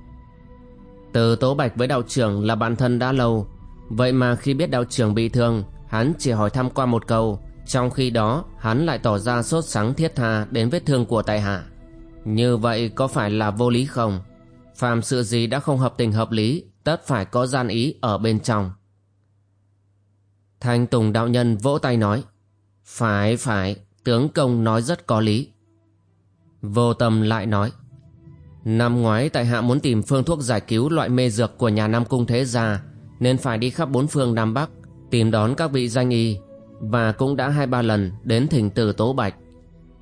Từ Tố Bạch với đạo trưởng là bạn thân đã lâu, Vậy mà khi biết đạo trưởng bị thương, Hắn chỉ hỏi thăm qua một câu, trong khi đó hắn lại tỏ ra sốt sắng thiết tha đến vết thương của tại hạ. Như vậy có phải là vô lý không? Phàm sự gì đã không hợp tình hợp lý, Tất phải có gian ý ở bên trong. Thanh Tùng đạo nhân vỗ tay nói, Phải phải, Tướng công nói rất có lý. Vô tâm lại nói Năm ngoái tại hạ muốn tìm phương thuốc giải cứu loại mê dược của nhà Nam Cung Thế Gia Nên phải đi khắp bốn phương Nam Bắc Tìm đón các vị danh y và cũng đã hai ba lần đến thỉnh từ Tố Bạch.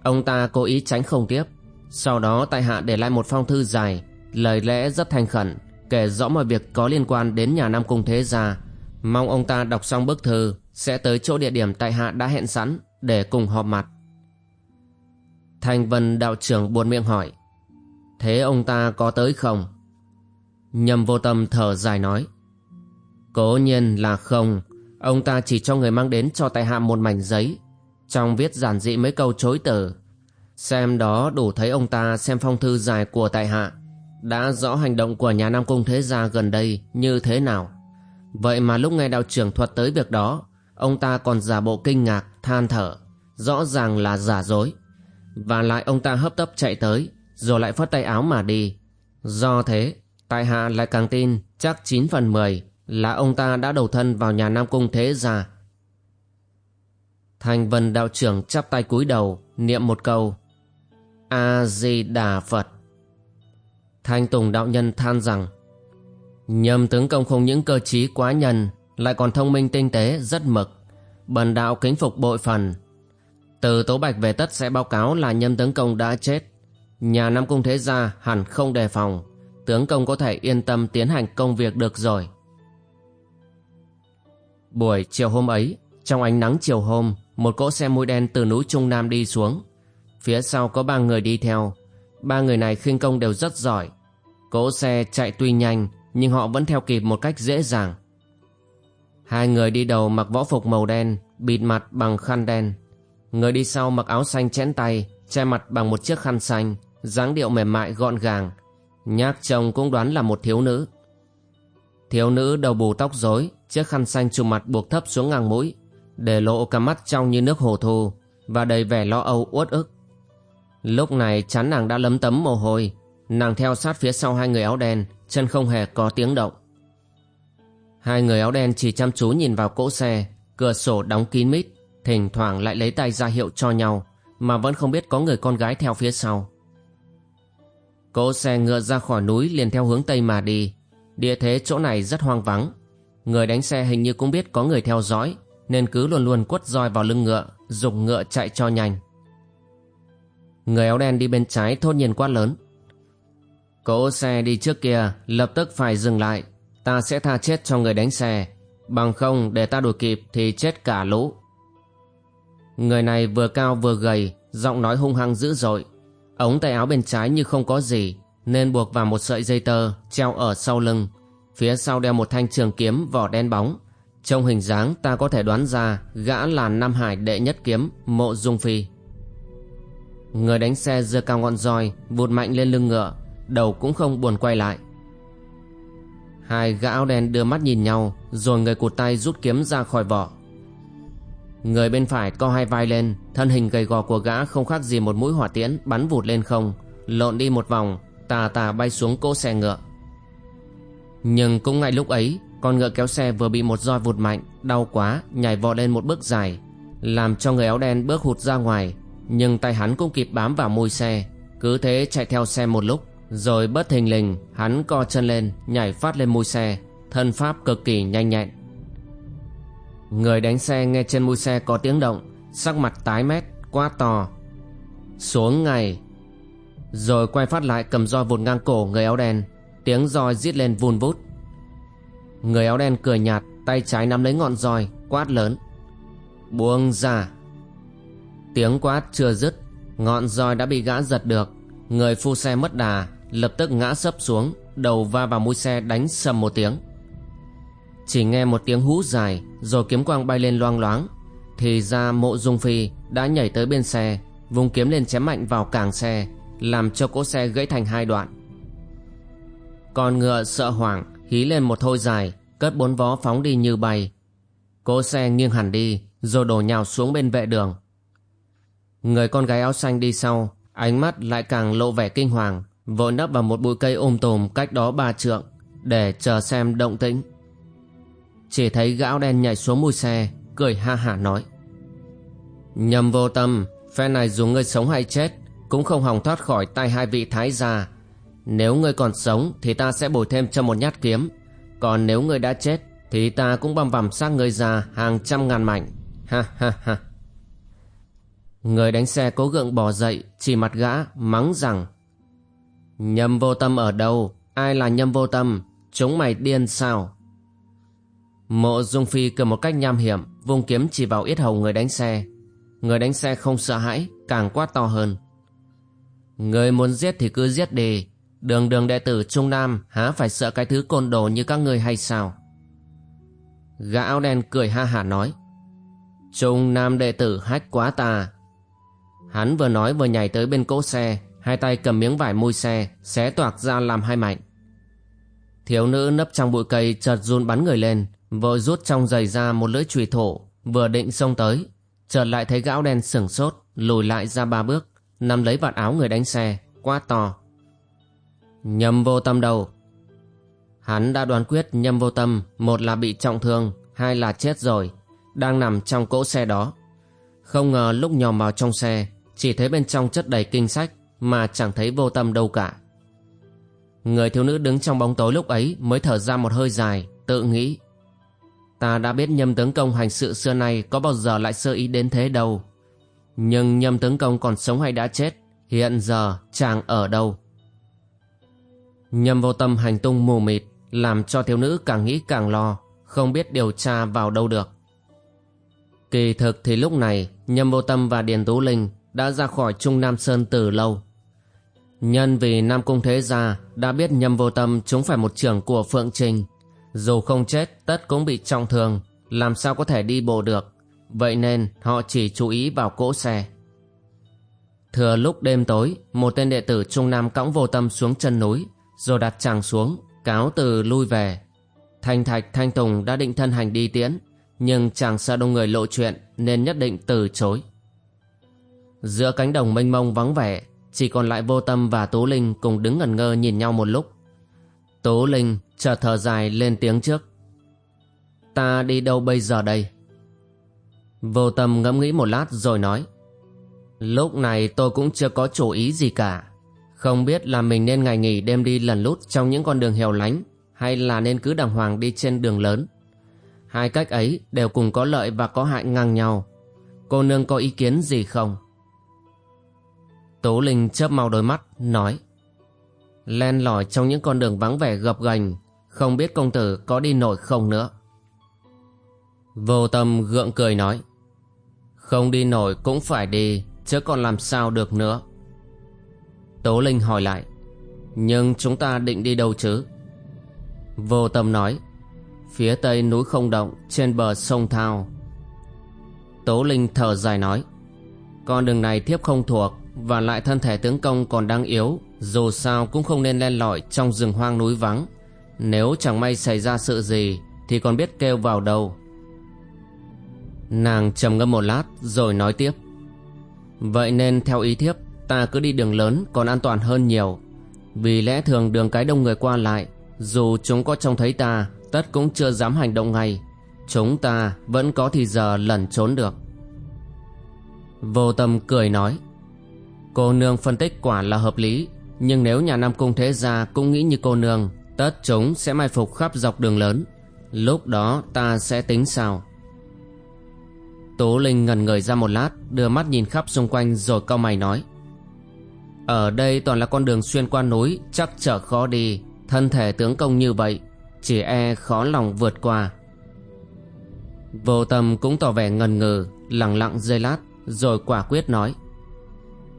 Ông ta cố ý tránh không tiếp. Sau đó tại hạ để lại một phong thư dài, lời lẽ rất thành khẩn, kể rõ mọi việc có liên quan đến nhà Nam Cung Thế Gia. Mong ông ta đọc xong bức thư sẽ tới chỗ địa điểm tại hạ đã hẹn sẵn để cùng họp mặt. Thanh Vân đạo trưởng buồn miệng hỏi Thế ông ta có tới không? Nhầm vô tâm thở dài nói Cố nhiên là không. Ông ta chỉ cho người mang đến cho tại hạ một mảnh giấy Trong viết giản dị mấy câu chối từ. Xem đó đủ thấy ông ta xem phong thư dài của tại hạ Đã rõ hành động của nhà Nam Cung Thế Gia gần đây như thế nào. Vậy mà lúc nghe đạo trưởng thuật tới việc đó Ông ta còn giả bộ kinh ngạc, than thở Rõ ràng là giả dối. Và lại ông ta hấp tấp chạy tới Rồi lại phất tay áo mà đi Do thế, tại hạ lại càng tin chắc 9 phần 10 là ông ta đã đầu thân vào nhà Nam Cung Thế Gia. Thành vân đạo trưởng chắp tay cúi đầu, niệm một câu. A-di-đà Phật. Thanh Tùng đạo nhân than rằng, nhầm tướng công không những cơ trí quá nhân, lại còn thông minh tinh tế, rất mực. Bần đạo kính phục bội phần. Từ Tố Bạch về tất sẽ báo cáo là nhâm tướng công đã chết. Nhà Nam Cung Thế Gia hẳn không đề phòng. Tướng công có thể yên tâm tiến hành công việc được rồi. Buổi chiều hôm ấy, trong ánh nắng chiều hôm, một cỗ xe mũi đen từ núi Trung Nam đi xuống. Phía sau có ba người đi theo. Ba người này khinh công đều rất giỏi. Cỗ xe chạy tuy nhanh, nhưng họ vẫn theo kịp một cách dễ dàng. Hai người đi đầu mặc võ phục màu đen, bịt mặt bằng khăn đen. Người đi sau mặc áo xanh chẽn tay, che mặt bằng một chiếc khăn xanh, dáng điệu mềm mại gọn gàng. Nhác chồng cũng đoán là một thiếu nữ. Thiếu nữ đầu bù tóc rối, chiếc khăn xanh trùm mặt buộc thấp xuống ngang mũi, để lộ cả mắt trong như nước hồ thu và đầy vẻ lo âu uất ức. Lúc này chán nàng đã lấm tấm mồ hôi, nàng theo sát phía sau hai người áo đen, chân không hề có tiếng động. Hai người áo đen chỉ chăm chú nhìn vào cỗ xe, cửa sổ đóng kín mít, thỉnh thoảng lại lấy tay ra hiệu cho nhau, mà vẫn không biết có người con gái theo phía sau. Cỗ xe ngựa ra khỏi núi liền theo hướng Tây mà đi, địa thế chỗ này rất hoang vắng, người đánh xe hình như cũng biết có người theo dõi, nên cứ luôn luôn quất roi vào lưng ngựa, dục ngựa chạy cho nhanh. Người áo đen đi bên trái thốt nhiên quát lớn. Cỗ xe đi trước kia lập tức phải dừng lại, ta sẽ tha chết cho người đánh xe, bằng không để ta đuổi kịp thì chết cả lũ. Người này vừa cao vừa gầy, giọng nói hung hăng dữ dội. Ống tay áo bên trái như không có gì, nên buộc vào một sợi dây tơ treo ở sau lưng. Phía sau đeo một thanh trường kiếm vỏ đen bóng. Trong hình dáng ta có thể đoán ra gã là Nam Hải đệ nhất kiếm Mộ Dung Phi. Người đánh xe giơ cao ngọn roi, vụt mạnh lên lưng ngựa, đầu cũng không buồn quay lại. Hai gã áo đen đưa mắt nhìn nhau, rồi người cụt tay rút kiếm ra khỏi vỏ. Người bên phải co hai vai lên, thân hình gầy gò của gã không khác gì một mũi hỏa tiễn bắn vụt lên không, lộn đi một vòng, tà tà bay xuống cỗ xe ngựa. Nhưng cũng ngay lúc ấy, con ngựa kéo xe vừa bị một roi vụt mạnh, đau quá, nhảy vọt lên một bước dài, làm cho người áo đen bước hụt ra ngoài, nhưng tay hắn cũng kịp bám vào môi xe, cứ thế chạy theo xe một lúc, rồi bất thình lình, hắn co chân lên, nhảy phát lên môi xe, thân pháp cực kỳ nhanh nhẹn. Người đánh xe nghe trên mui xe có tiếng động, Sắc mặt tái mét, quá to. Xuống ngay. Rồi quay phát lại cầm roi vụt ngang cổ người áo đen, Tiếng roi giết lên vun vút. Người áo đen cười nhạt, Tay trái nắm lấy ngọn roi, Quát lớn. Buông ra. Tiếng quát chưa dứt, Ngọn roi đã bị gã giật được. Người phu xe mất đà, Lập tức ngã sấp xuống, Đầu va vào mũi xe đánh sầm một tiếng chỉ nghe một tiếng hú dài, Rồi kiếm quang bay lên loang loáng. Thì ra mộ dung phi đã nhảy tới bên xe, Vùng kiếm lên chém mạnh vào càng xe, Làm cho cỗ xe gãy thành hai đoạn. Con ngựa sợ hoảng, Hí lên một thôi dài, Cất bốn vó phóng đi như bay. Cỗ xe nghiêng hẳn đi, Rồi đổ nhào xuống bên vệ đường. Người con gái áo xanh đi sau, Ánh mắt lại càng lộ vẻ kinh hoàng, Vội nấp vào một bụi cây ôm tùm cách đó ba trượng, Để chờ xem động tĩnh chỉ thấy gã đen nhảy xuống mui xe, Cười ha hả nói. Nhầm vô tâm, Phe này dù ngươi sống hay chết, Cũng không hòng thoát khỏi tay hai vị thái gia. Nếu ngươi còn sống Thì ta sẽ bồi thêm cho một nhát kiếm. Còn nếu ngươi đã chết Thì ta cũng băm vằm xác ngươi ra Hàng trăm ngàn mảnh. Ha ha ha. Người đánh xe cố gượng bỏ dậy, Chỉ mặt gã, mắng rằng Nhâm vô tâm ở đâu? Ai là nhâm vô tâm? Chúng mày điên sao? Mộ Dung Phi cười một cách nham hiểm, vung kiếm chỉ vào yết hầu người đánh xe. Người đánh xe không sợ hãi, càng quát to hơn. Người muốn giết thì cứ giết đi, đường đường đệ tử Trung Nam há phải sợ cái thứ côn đồ như các ngươi hay sao? Gã áo đen cười ha hả nói. Trung Nam đệ tử hách quá ta. Hắn vừa nói vừa nhảy tới bên cỗ xe, hai tay cầm miếng vải môi xe, xé toạc ra làm hai mảnh. Thiếu nữ nấp trong bụi cây chợt run bắn người lên, Vội rút trong giày ra một lưỡi chùy thổ, Vừa định xông tới, Chợt lại thấy gã đen sửng sốt, Lùi lại ra ba bước, Nắm lấy vạt áo người đánh xe, Quát to. Nhâm vô tâm đầu Hắn đã đoán quyết nhâm vô tâm, Một là bị trọng thương, Hai là chết rồi, Đang nằm trong cỗ xe đó. Không ngờ lúc nhòm vào trong xe, Chỉ thấy bên trong chất đầy kinh sách, Mà chẳng thấy vô tâm đâu cả. Người thiếu nữ đứng trong bóng tối lúc ấy Mới thở ra một hơi dài, Tự nghĩ Ta đã biết nhâm tướng công hành sự xưa nay có bao giờ lại sơ ý đến thế đâu. Nhưng nhâm tướng công còn sống hay đã chết, hiện giờ chàng ở đâu? Nhâm vô tâm hành tung mù mịt, làm cho thiếu nữ càng nghĩ càng lo, không biết điều tra vào đâu được. Kỳ thực thì lúc này, Nhâm vô tâm và Điền Tú Linh đã ra khỏi Trung Nam Sơn từ lâu. Nhân vì Nam Cung Thế Gia đã biết Nhâm vô tâm chúng phải một trưởng của Phượng Trình, dù không chết, tất cũng bị trọng thương. Làm sao có thể đi bộ được? Vậy nên, họ chỉ chú ý vào cỗ xe. Thừa lúc đêm tối, Một tên đệ tử Trung Nam cõng vô tâm xuống chân núi, Rồi đặt chàng xuống, Cáo từ lui về. Thanh Thạch, Thanh Tùng đã định thân hành đi tiễn, Nhưng chàng sợ đông người lộ chuyện Nên nhất định từ chối. Giữa cánh đồng mênh mông vắng vẻ, Chỉ còn lại vô tâm và Tú Linh Cùng đứng ngẩn ngơ nhìn nhau một lúc. Tố Linh chợt thở dài lên tiếng trước. Ta đi đâu bây giờ đây? Vô tâm ngẫm nghĩ một lát rồi nói. Lúc này tôi cũng chưa có chủ ý gì cả. Không biết là mình nên ngày nghỉ đêm đi lần lút trong những con đường hẻo lánh hay là nên cứ đàng hoàng đi trên đường lớn. Hai cách ấy đều cùng có lợi và có hại ngang nhau. Cô nương có ý kiến gì không? Tố Linh chớp mau đôi mắt, nói Len lỏi trong những con đường vắng vẻ gập ghềnh, Không biết công tử có đi nổi không nữa. Vô tâm gượng cười nói, Không đi nổi cũng phải đi, Chứ còn làm sao được nữa. Tố Linh hỏi lại, Nhưng chúng ta định đi đâu chứ? Vô tâm nói, Phía tây núi không động Trên bờ sông Thao. Tố Linh thở dài nói, Con đường này thiếp không thuộc Và lại thân thể tướng công còn đang yếu dù sao cũng không nên len lỏi Trong rừng hoang núi vắng. Nếu chẳng may xảy ra sự gì, Thì còn biết kêu vào đâu. Nàng trầm ngâm một lát, Rồi nói tiếp. Vậy nên theo ý thiếp, Ta cứ đi đường lớn còn an toàn hơn nhiều. Vì lẽ thường đường cái đông người qua lại, Dù chúng có trông thấy ta, Tất cũng chưa dám hành động ngay. Chúng ta vẫn có thì giờ lẩn trốn được. Vô tâm cười nói. Cô nương phân tích quả là hợp lý. Nhưng nếu nhà Nam Cung Thế Gia cũng nghĩ như cô nương, Tất chúng sẽ mai phục khắp dọc đường lớn. Lúc đó ta sẽ tính sao? Tố Linh ngần người ra một lát, Đưa mắt nhìn khắp xung quanh rồi cau mày nói. Ở đây toàn là con đường xuyên qua núi, Chắc chở khó đi. Thân thể tướng công như vậy, Chỉ e khó lòng vượt qua. Vô tâm cũng tỏ vẻ ngần ngừ, Lặng lặng dây lát, Rồi quả quyết nói.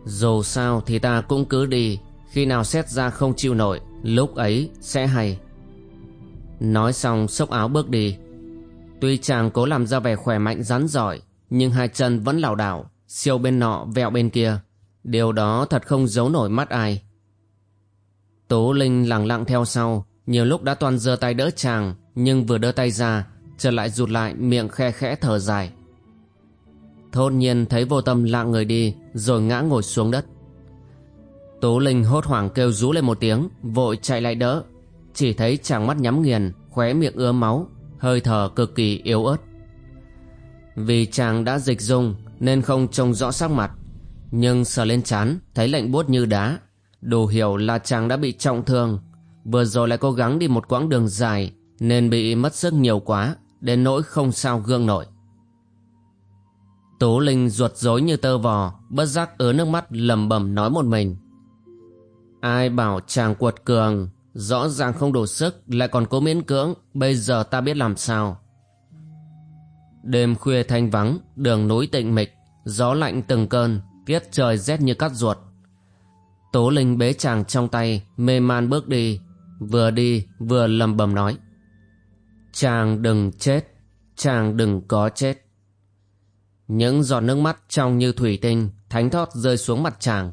Dù sao thì ta cũng cứ đi khi nào xét ra không chịu nổi, Lúc ấy sẽ hay. Nói xong, xốc áo bước đi. Tuy chàng cố làm ra vẻ khỏe mạnh rắn giỏi, Nhưng hai chân vẫn lảo đảo, Siêu bên nọ vẹo bên kia. Điều đó thật không giấu nổi mắt ai. Tố Linh lặng lặng theo sau, Nhiều lúc đã toàn giơ tay đỡ chàng, Nhưng vừa đưa tay ra trở lại rụt lại miệng khe khẽ thở dài. Thốt nhiên thấy vô tâm lạng người đi, rồi ngã ngồi xuống đất tú linh hốt hoảng kêu rú lên một tiếng, vội chạy lại đỡ. Chỉ thấy chàng mắt nhắm nghiền, khóe miệng ứa máu, hơi thở cực kỳ yếu ớt. Vì chàng đã dịch dung nên không trông rõ sắc mặt, nhưng sờ lên chán thấy lạnh buốt như đá. Đủ hiểu là chàng đã bị trọng thương. Vừa rồi lại cố gắng đi một quãng đường dài nên bị mất sức nhiều quá, đến nỗi không sao gương nổi. Tú Linh ruột rối như tơ vò, Bất giác ứa nước mắt lầm bầm nói một mình. Ai bảo chàng quật cường Rõ ràng không đủ sức Lại còn cố miễn cưỡng Bây giờ ta biết làm sao Đêm khuya thanh vắng Đường núi tịnh mịch Gió lạnh từng cơn Tiết trời rét như cắt ruột Tố Linh bế chàng trong tay Mê man bước đi Vừa đi vừa lầm bầm nói Chàng đừng chết, chàng đừng có chết. Những giọt nước mắt trong như thủy tinh, thánh thót rơi xuống mặt chàng.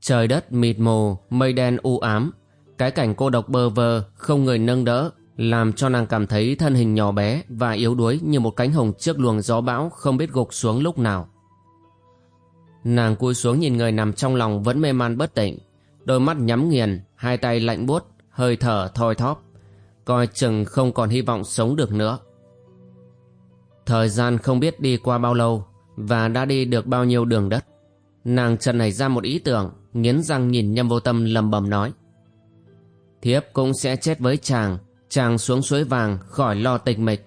Trời đất mịt mù, mây đen u ám, cái cảnh cô độc bơ vơ, không người nâng đỡ, làm cho nàng cảm thấy thân hình nhỏ bé và yếu đuối như một cánh hồng trước luồng gió bão không biết gục xuống lúc nào. Nàng cúi xuống nhìn người nằm trong lòng vẫn mê man bất tỉnh, đôi mắt nhắm nghiền, hai tay lạnh buốt, hơi thở thoi thóp coi chừng không còn hy vọng sống được nữa. Thời gian không biết đi qua bao lâu và đã đi được bao nhiêu đường đất. Nàng chợt nảy ra một ý tưởng, nghiến răng nhìn nhâm vô tâm lầm bầm nói. Thiếp cũng sẽ chết với chàng, chàng xuống suối vàng khỏi lo tịch mịch.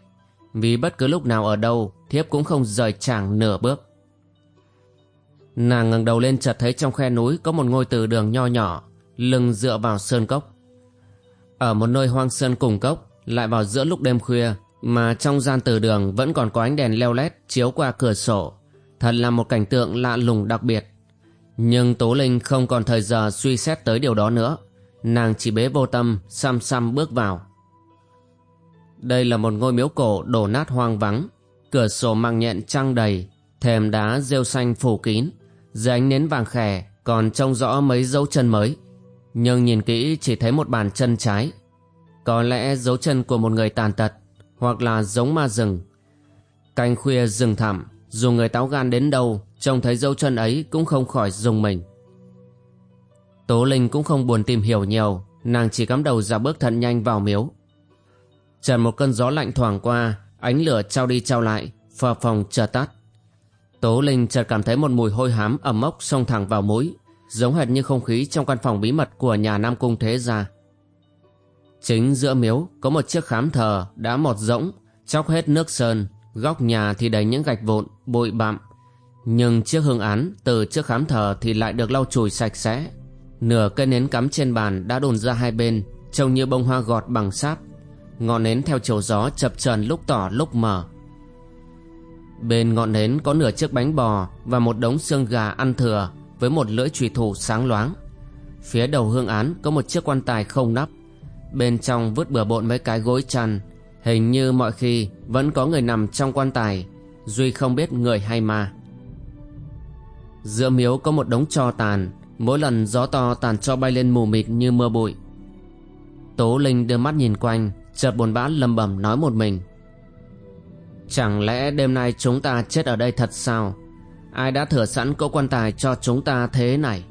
Vì bất cứ lúc nào ở đâu, thiếp cũng không rời chàng nửa bước. Nàng ngẩng đầu lên chợt thấy trong khe núi có một ngôi từ đường nho nhỏ, lưng dựa vào sơn cốc. Ở một nơi hoang sơn cùng cốc Lại vào giữa lúc đêm khuya Mà trong gian từ đường vẫn còn có ánh đèn leo lét Chiếu qua cửa sổ Thật là một cảnh tượng lạ lùng đặc biệt nhưng Tố Linh không còn thời giờ suy xét tới điều đó nữa. Nàng chỉ bế vô tâm, Xăm xăm bước vào. Đây là một ngôi miếu cổ đổ nát hoang vắng. Cửa sổ mang nhện trăng đầy, Thềm đá rêu xanh phủ kín. Dưới ánh nến vàng khè Còn trông rõ mấy dấu chân mới. Nhưng nhìn kỹ chỉ thấy một bàn chân trái. Có lẽ dấu chân của một người tàn tật, Hoặc là giống ma rừng. Canh khuya rừng thẳm. Dù người táo gan đến đâu Trông thấy dấu chân ấy cũng không khỏi dùng mình. Tố Linh cũng không buồn tìm hiểu nhiều Nàng chỉ cắm đầu ra bước thận nhanh vào miếu. Trần một cơn gió lạnh thoảng qua Ánh lửa trao đi trao lại Phờ phòng chợt tắt. Tố Linh chợt cảm thấy một mùi hôi hám ẩm mốc xông thẳng vào mũi giống hệt như không khí trong căn phòng bí mật của nhà Nam Cung Thế Gia. Chính giữa miếu có một chiếc khám thờ đã mọt rỗng, Chóc hết nước sơn. Góc nhà thì đầy những gạch vụn, bụi bặm. Nhưng chiếc hương án từ trước khám thờ thì lại được lau chùi sạch sẽ. Nửa cây nến cắm trên bàn đã đồn ra hai bên Trông như bông hoa gọt bằng sáp. Ngọn nến theo chiều gió chập chờn lúc tỏ lúc mờ. Bên ngọn nến có nửa chiếc bánh bò Và một đống xương gà ăn thừa Với một lưỡi chùy thủ sáng loáng. Phía đầu hương án có một chiếc quan tài không nắp. Bên trong vứt bừa bộn mấy cái gối chăn Hình như mọi khi vẫn có người nằm trong quan tài, Duy không biết người hay ma. Giữa miếu có một đống tro tàn, Mỗi lần gió to tàn cho bay lên mù mịt như mưa bụi. Tố Linh đưa mắt nhìn quanh, Chợt buồn bã lầm bẩm nói một mình. Chẳng lẽ đêm nay chúng ta chết ở đây thật sao? Ai đã thừa sẵn cỗ quan tài cho chúng ta thế này?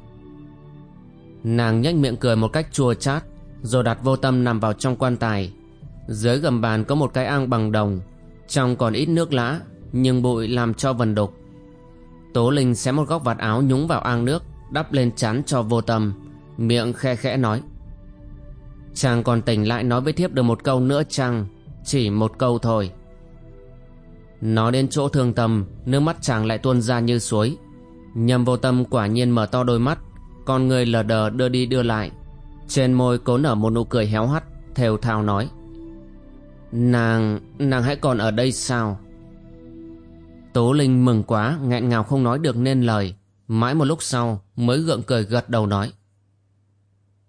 Nàng nhếch miệng cười một cách chua chát, Rồi đặt vô tâm nằm vào trong quan tài dưới gầm bàn có một cái ang bằng đồng, Trong còn ít nước lã, Nhưng bụi làm cho vần đục. Tố Linh xé một góc vạt áo nhúng vào ang nước, Đắp lên chán cho vô tâm, Miệng khe khẽ nói. Chàng còn tỉnh lại nói với thiếp được một câu nữa chăng? Chỉ một câu thôi. Nói đến chỗ thương tâm, Nước mắt chàng lại tuôn ra như suối. Nhầm vô tâm quả nhiên mở to đôi mắt, Con người lờ đờ đưa đi đưa lại. Trên môi cố nở một nụ cười héo hắt, Thều thào nói. Nàng, nàng hãy còn ở đây sao? Tố Linh mừng quá nghẹn ngào không nói được nên lời. Mãi một lúc sau mới gượng cười gật đầu nói.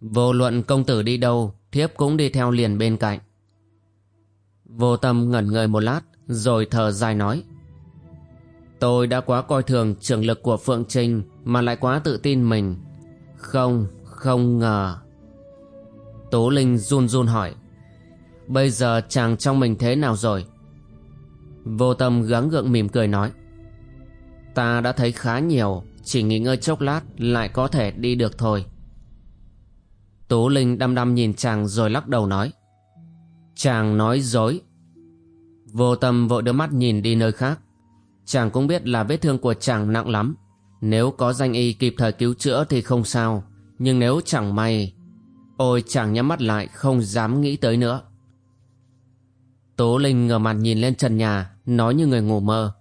Vô luận công tử đi đâu Thiếp cũng đi theo liền bên cạnh. Vô tâm ngẩn người một lát Rồi thở dài nói. Tôi đã quá coi thường trường lực của Phượng Trinh Mà lại quá tự tin mình. Không, không ngờ. Tố Linh run run hỏi. Bây giờ chàng trong mình thế nào rồi? Vô tâm gắng gượng mỉm cười nói. Ta đã thấy khá nhiều, Chỉ nghỉ ngơi chốc lát, Lại có thể đi được thôi. Tú Linh đăm đăm nhìn chàng rồi lắc đầu nói. Chàng nói dối. Vô tâm vội đưa mắt nhìn đi nơi khác. Chàng cũng biết là vết thương của chàng nặng lắm. Nếu có danh y kịp thời cứu chữa thì không sao. Nhưng nếu chẳng may, Ôi chàng nhắm mắt lại, không dám nghĩ tới nữa. Tố Linh ngờ mặt nhìn lên trần nhà, Nói như người ngủ mơ.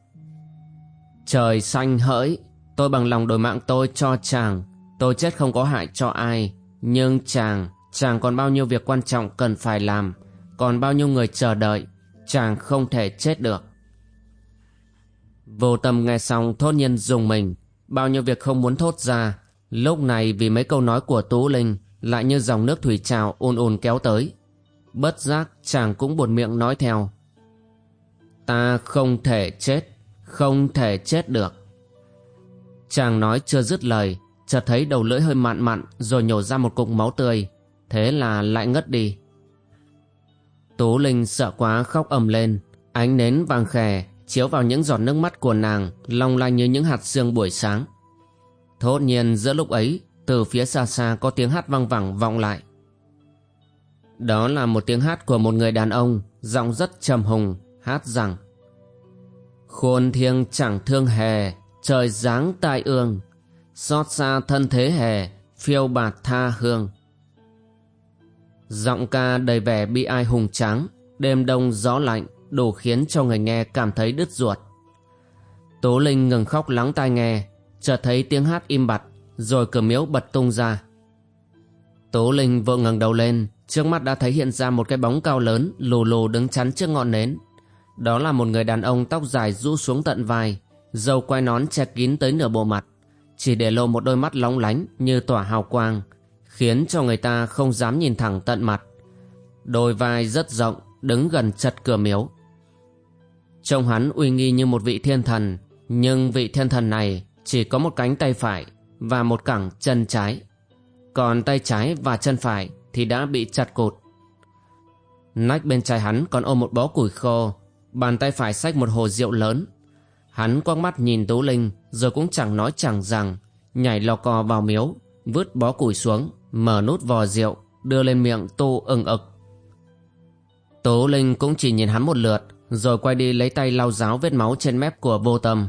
Trời xanh hỡi, Tôi bằng lòng đổi mạng tôi cho chàng. Tôi chết không có hại cho ai, Nhưng chàng Chàng còn bao nhiêu việc quan trọng cần phải làm, Còn bao nhiêu người chờ đợi, Chàng không thể chết được. Vô tâm nghe xong thốt nhiên dùng mình, Bao nhiêu việc không muốn thốt ra. Lúc này vì mấy câu nói của Tú Linh, Lại như dòng nước thủy trào ùn ùn kéo tới. Bất giác chàng cũng buồn miệng nói theo. Ta không thể chết, Không thể chết được. Chàng nói chưa dứt lời, chợt thấy đầu lưỡi hơi mặn mặn rồi nhổ ra một cục máu tươi. Thế là lại ngất đi. Tú linh sợ quá khóc ầm lên, ánh nến vàng khè chiếu vào những giọt nước mắt của nàng long lanh như những hạt sương buổi sáng. Thốt nhiên giữa lúc ấy, từ phía xa xa có tiếng hát văng vẳng vọng lại đó là một tiếng hát của một người đàn ông, giọng rất trầm hùng, hát rằng khôn thiêng chẳng thương hề trời giáng tai ương, xót xa thân thế hề phiêu bạt tha hương. Giọng ca đầy vẻ bi ai hùng tráng, đêm đông gió lạnh đủ khiến cho người nghe cảm thấy đứt ruột. Tố linh ngừng khóc lắng tai nghe, chợt thấy tiếng hát im bặt, rồi cửa miếu bật tung ra. Tố linh vội ngẩng đầu lên trước mắt đã thấy hiện ra một cái bóng cao lớn, lù lù đứng chắn trước ngọn nến. Đó là một người đàn ông tóc dài rũ xuống tận vai, dâu quai nón che kín tới nửa bộ mặt. Chỉ để lộ một đôi mắt lóng lánh như tỏa hào quang, khiến cho người ta không dám nhìn thẳng tận mặt. Đôi vai rất rộng, đứng gần chật cửa miếu. Trông hắn uy nghi như một vị thiên thần, nhưng vị thiên thần này chỉ có một cánh tay phải và một cẳng chân trái. Còn tay trái và chân phải thì đã bị chặt cột. nách bên trái hắn còn ôm một bó củi khô, bàn tay phải xách một hồ rượu lớn. Hắn quăng mắt nhìn Tú Linh, rồi cũng chẳng nói chẳng rằng, nhảy lò cò vào miếu, vứt bó củi xuống, mở nút vò rượu, đưa lên miệng tu ừng ực. Tú Linh cũng chỉ nhìn hắn một lượt, rồi quay đi lấy tay lau ráo vết máu trên mép của vô tâm.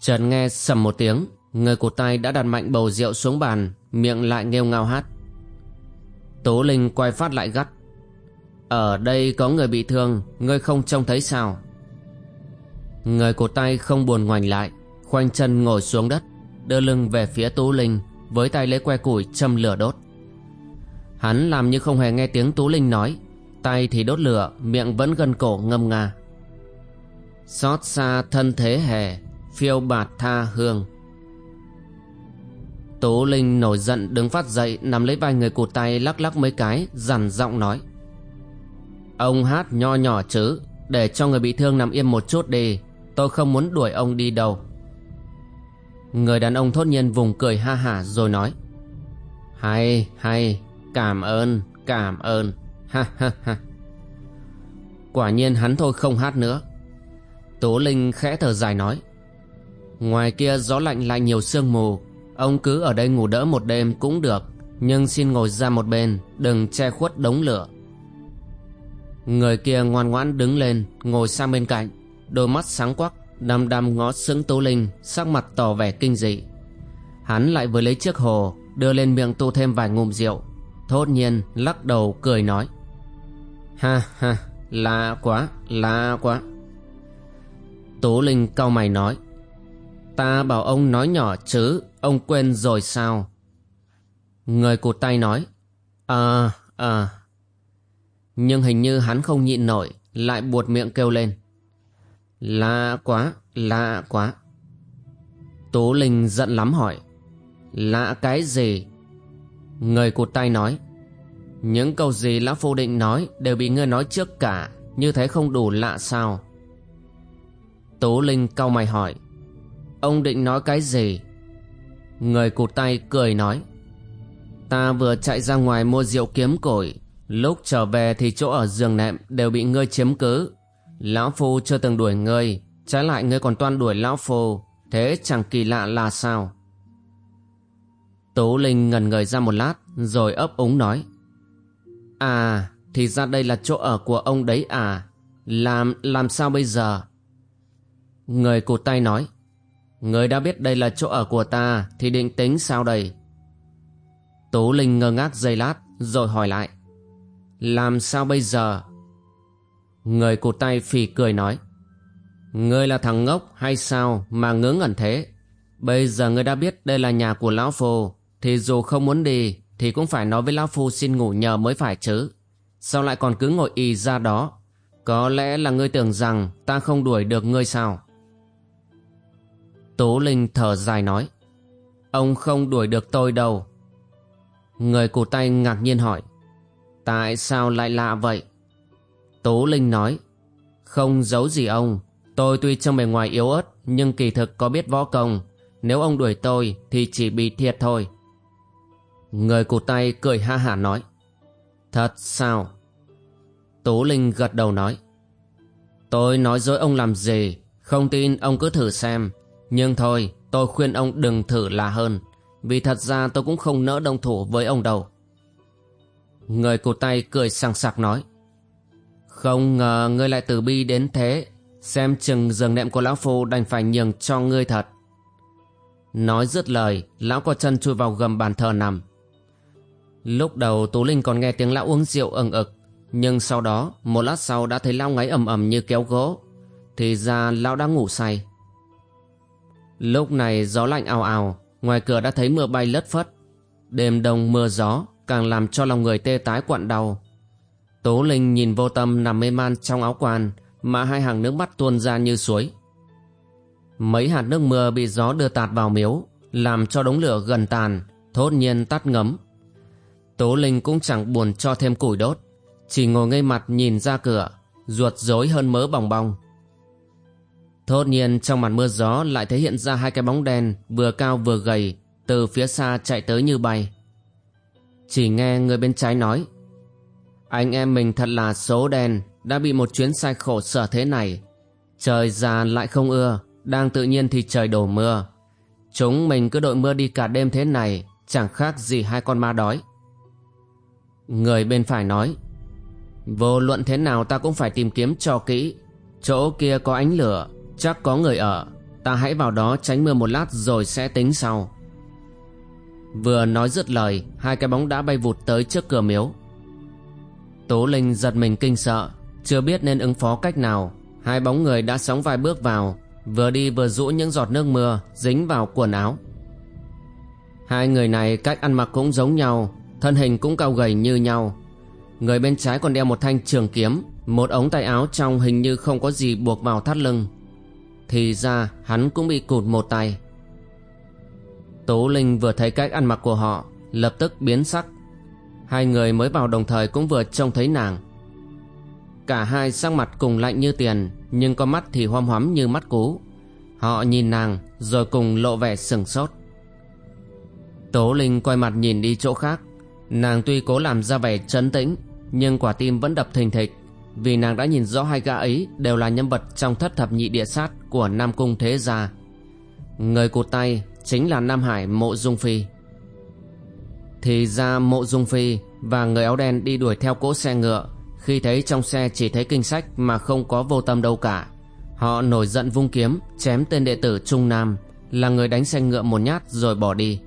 Chợt nghe sầm một tiếng, người cụt tay đã đặt mạnh bầu rượu xuống bàn, miệng lại nghêu ngao hát. Tú Linh quay phát lại gắt. Ở đây có người bị thương, Ngươi không trông thấy sao? Người cột tay không buồn ngoảnh lại, Khoanh chân ngồi xuống đất, Đưa lưng về phía Tú Linh, Với tay lấy que củi châm lửa đốt. Hắn làm như không hề nghe tiếng Tú Linh nói, Tay thì đốt lửa, Miệng vẫn gân cổ ngâm nga. Xót xa thân thế hề Phiêu bạt tha hương. Tố Linh nổi giận đứng phát dậy, Nắm lấy vai người cụt tay lắc lắc mấy cái, Dằn giọng nói. Ông hát nho nhỏ chứ, Để cho người bị thương nằm yên một chút đi, Tôi không muốn đuổi ông đi đâu. Người đàn ông thốt nhiên vùng cười ha hả rồi nói. Hay hay, Cảm ơn cảm ơn, Ha ha ha. Quả nhiên hắn thôi không hát nữa. Tố Linh khẽ thở dài nói. Ngoài kia gió lạnh lại nhiều sương mù Ông cứ ở đây ngủ đỡ một đêm cũng được, Nhưng xin ngồi ra một bên, Đừng che khuất đống lửa. Người kia ngoan ngoãn đứng lên, Ngồi sang bên cạnh, Đôi mắt sáng quắc, Đăm đăm ngó sững Tố Linh, Sắc mặt tỏ vẻ kinh dị. Hắn lại vừa lấy chiếc hồ, Đưa lên miệng tu thêm vài ngụm rượu, Thốt nhiên lắc đầu cười nói. Ha ha Lạ quá Lạ quá. Tố Linh cau mày nói. Ta bảo ông nói nhỏ chứ Ông quên rồi sao? Người cụt tay nói à à, Nhưng hình như hắn không nhịn nổi Lại buột miệng kêu lên Lạ quá Lạ quá. Tố Linh giận lắm hỏi Lạ cái gì? Người cụt tay nói Những câu gì Lão Phu Định nói Đều bị ngươi nói trước cả Như thế không đủ lạ sao? Tố Linh cau mày hỏi Ông định nói cái gì? Người cụt tay cười nói, Ta vừa chạy ra ngoài mua rượu kiếm cổi Lúc trở về thì chỗ ở giường nệm Đều bị ngươi chiếm cứ. Lão Phu chưa từng đuổi ngươi, Trái lại ngươi còn toan đuổi Lão Phu. Thế chẳng kỳ lạ là sao? Tố Linh ngần người ra một lát, Rồi ấp úng nói À thì ra đây là chỗ ở của ông đấy à. Làm làm sao bây giờ? Người cụt tay nói Người đã biết đây là chỗ ở của ta, Thì định tính sao đây? Tố Linh ngơ ngác giây lát, Rồi hỏi lại. Làm sao bây giờ? Người cụt tay phì cười nói. Ngươi là thằng ngốc hay sao Mà ngớ ngẩn thế? Bây giờ ngươi đã biết đây là nhà của Lão Phu, Thì dù không muốn đi, Thì cũng phải nói với Lão Phu xin ngủ nhờ mới phải chứ. Sao lại còn cứ ngồi y ra đó? Có lẽ là ngươi tưởng rằng Ta không đuổi được ngươi sao? Tố Linh thở dài nói, Ông không đuổi được tôi đâu. Người cụt tay ngạc nhiên hỏi, Tại sao lại lạ vậy? Tố Linh nói, Không giấu gì ông, Tôi tuy trong bề ngoài yếu ớt, Nhưng kỳ thực có biết võ công. Nếu ông đuổi tôi thì chỉ bị thiệt thôi. Người cụt tay cười ha hả nói, Thật sao? Tố Linh gật đầu nói, Tôi nói dối ông làm gì, Không tin ông cứ thử xem. Nhưng thôi, tôi khuyên ông đừng thử là hơn. Vì thật ra tôi cũng không nỡ đồng thủ với ông đâu. Người cụt tay cười sằng sặc nói, Không ngờ ngươi lại từ bi đến thế. Xem chừng giường nệm của lão phu đành phải nhường cho ngươi thật. Nói dứt lời, Lão có chân chui vào gầm bàn thờ nằm. Lúc đầu Tú Linh còn nghe tiếng lão uống rượu ẩn ực, Nhưng sau đó, Một lát sau đã thấy lão ngáy ầm ầm như kéo gỗ. Thì ra lão đã ngủ say. Lúc này gió lạnh ào ào, Ngoài cửa đã thấy mưa bay lất phất. Đêm đông mưa gió Càng làm cho lòng người tê tái quặn đau. Tố Linh nhìn vô tâm nằm mê man trong áo quan Mà hai hàng nước mắt tuôn ra như suối. Mấy hạt nước mưa bị gió đưa tạt vào miếu, Làm cho đống lửa gần tàn, Thốt nhiên tắt ngấm. Tố Linh cũng chẳng buồn cho thêm củi đốt, Chỉ ngồi ngây mặt nhìn ra cửa, Ruột rối hơn mớ bòng bong Thốt nhiên trong màn mưa gió lại thể hiện ra hai cái bóng đen vừa cao vừa gầy từ phía xa chạy tới như bay. Chỉ nghe người bên trái nói Anh em mình thật là số đen đã bị một chuyến sai khổ sở thế này. Trời già lại không ưa, đang tự nhiên thì trời đổ mưa. Chúng mình cứ đội mưa đi cả đêm thế này chẳng khác gì hai con ma đói. Người bên phải nói Vô luận thế nào ta cũng phải tìm kiếm cho kỹ Chỗ kia có ánh lửa Chắc có người ở, Ta hãy vào đó tránh mưa một lát rồi sẽ tính sau. Vừa nói dứt lời, Hai cái bóng đã bay vụt tới trước cửa miếu. Tố Linh giật mình kinh sợ, Chưa biết nên ứng phó cách nào. Hai bóng người đã sóng vài bước vào, Vừa đi vừa rũ những giọt nước mưa, Dính vào quần áo. Hai người này cách ăn mặc cũng giống nhau, Thân hình cũng cao gầy như nhau. Người bên trái còn đeo một thanh trường kiếm, Một ống tay áo trong hình như không có gì buộc vào thắt lưng. Thì ra hắn cũng bị cụt một tay. Tố Linh vừa thấy cách ăn mặc của họ, Lập tức biến sắc. Hai người mới vào đồng thời cũng vừa trông thấy nàng. Cả hai sắc mặt cùng lạnh như tiền, Nhưng con mắt thì hoam hoắm như mắt cú Họ nhìn nàng, Rồi cùng lộ vẻ sừng sốt. Tố Linh quay mặt nhìn đi chỗ khác. Nàng tuy cố làm ra vẻ trấn tĩnh, Nhưng quả tim vẫn đập thình thịch. Vì nàng đã nhìn rõ hai gã ấy Đều là nhân vật trong thất thập nhị địa sát Của Nam Cung Thế Gia. Người cụt tay chính là Nam Hải Mộ Dung Phi. Thì ra Mộ Dung Phi Và người áo đen đi đuổi theo cỗ xe ngựa, Khi thấy trong xe chỉ thấy kinh sách Mà không có vô tâm đâu cả. Họ nổi giận vung kiếm, Chém tên đệ tử Trung Nam, Là người đánh xe ngựa một nhát rồi bỏ đi.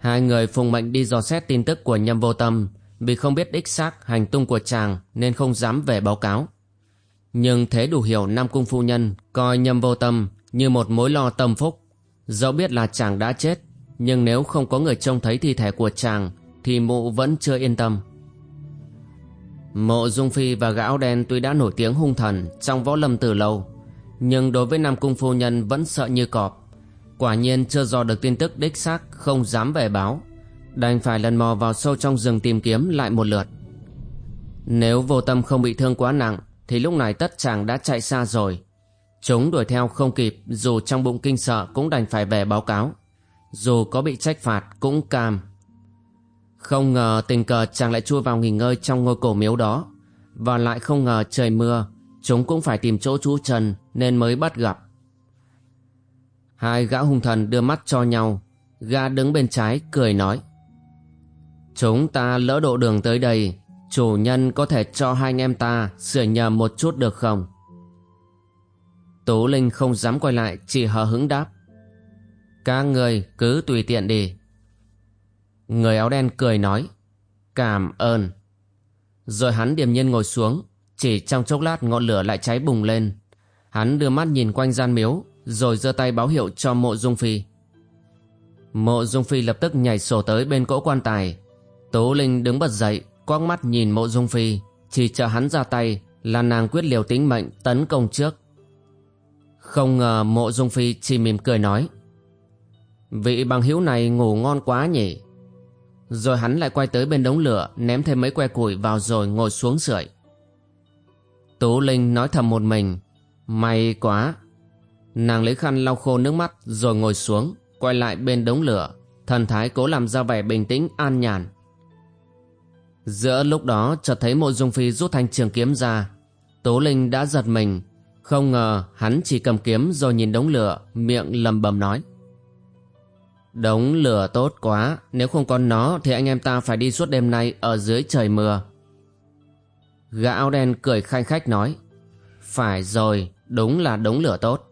Hai người phùng mệnh đi dò xét tin tức của nhâm vô tâm. Vì không biết đích xác hành tung của chàng Nên không dám về báo cáo. Nhưng thế đủ hiểu Nam Cung Phu Nhân Coi nhâm vô tâm như một mối lo tâm phúc. Dẫu biết là chàng đã chết, Nhưng nếu không có người trông thấy thi thể của chàng, Thì mụ vẫn chưa yên tâm. Mộ Dung Phi và gã áo đen tuy đã nổi tiếng hung thần Trong võ lâm từ lâu, Nhưng đối với Nam Cung Phu Nhân vẫn sợ như cọp. Quả nhiên chưa dò được tin tức đích xác, Không dám về báo. Đành phải lần mò vào sâu trong rừng tìm kiếm lại một lượt. Nếu vô tâm không bị thương quá nặng, Thì lúc này tất chàng đã chạy xa rồi. Chúng đuổi theo không kịp, Dù trong bụng kinh sợ cũng đành phải về báo cáo. Dù có bị trách phạt cũng cam. Không ngờ tình cờ chàng lại chui vào nghỉ ngơi Trong ngôi cổ miếu đó. Và lại không ngờ trời mưa, Chúng cũng phải tìm chỗ trú chân Nên mới bắt gặp. Hai gã hung thần đưa mắt cho nhau. Gã đứng bên trái, cười nói. Chúng ta lỡ độ đường tới đây, Chủ nhân có thể cho hai anh em ta Sửa nhầm một chút được không? Tố Linh không dám quay lại, Chỉ hờ hững đáp. Các người cứ tùy tiện đi. Người áo đen cười nói, Cảm ơn. Rồi hắn điềm nhiên ngồi xuống, Chỉ trong chốc lát ngọn lửa lại cháy bùng lên. Hắn đưa mắt nhìn quanh gian miếu, rồi giơ tay báo hiệu cho mộ dung phi. Mộ dung phi lập tức nhảy sổ tới bên cỗ quan tài tố linh đứng bật dậy quắc mắt nhìn mộ dung phi chỉ chờ hắn ra tay là nàng quyết liều tính mệnh tấn công trước. Không ngờ mộ dung phi chỉ mỉm cười nói vị bằng hữu này ngủ ngon quá nhỉ. Rồi hắn lại quay tới bên đống lửa ném thêm mấy que củi vào rồi ngồi xuống sưởi. Tú linh nói thầm một mình may quá. Nàng lấy khăn lau khô nước mắt rồi ngồi xuống, quay lại bên đống lửa, thần thái cố làm ra vẻ bình tĩnh an nhàn. Giữa lúc đó chợt thấy mộ dung phi rút thanh trường kiếm ra, Tố Linh đã giật mình, không ngờ hắn chỉ cầm kiếm rồi nhìn đống lửa, miệng lầm bầm nói. Đống lửa tốt quá, nếu không có nó thì anh em ta phải đi suốt đêm nay ở dưới trời mưa. Gã áo đen cười khanh khách nói, phải rồi, đúng là đống lửa tốt.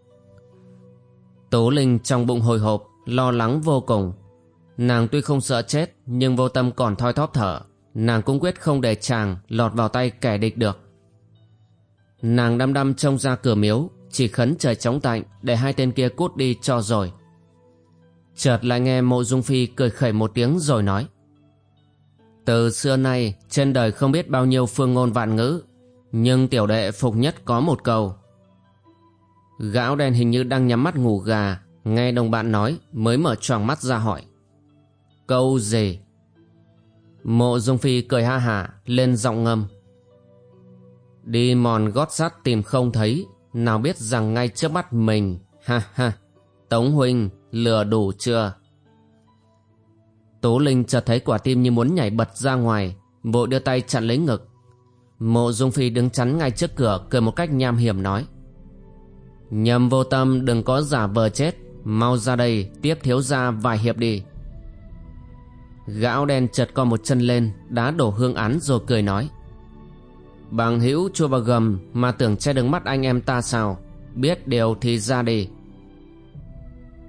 Tố Linh trong bụng hồi hộp, lo lắng vô cùng. Nàng tuy không sợ chết, nhưng vô tâm còn thoi thóp thở. Nàng cũng quyết không để chàng lọt vào tay kẻ địch được. Nàng đăm đăm trông ra cửa miếu, chỉ khấn trời chóng tạnh để hai tên kia cút đi cho rồi. Chợt lại nghe mộ dung phi cười khẩy một tiếng rồi nói. Từ xưa nay, trên đời không biết bao nhiêu phương ngôn vạn ngữ, nhưng tiểu đệ phục nhất có một câu. Gão đen hình như đang nhắm mắt ngủ gà Nghe đồng bạn nói mới mở tròn mắt ra hỏi Câu gì? Mộ Dung Phi cười ha hả lên giọng ngâm Đi mòn gót sắt tìm không thấy, Nào biết rằng ngay trước mắt mình, Ha ha, Tống Huynh lừa đủ chưa? Tố Linh chợt thấy quả tim như muốn nhảy bật ra ngoài, Vội đưa tay chặn lấy ngực. Mộ Dung Phi đứng chắn ngay trước cửa, Cười một cách nham hiểm nói, Nhầm vô tâm, đừng có giả vờ chết. Mau ra đây, tiếp thiếu ra vài hiệp đi. Gã đen chật co một chân lên, Đá đổ hương án rồi cười nói. Bằng hữu chua bà gầm, Mà tưởng che đứng mắt anh em ta sao? Biết điều thì ra đi.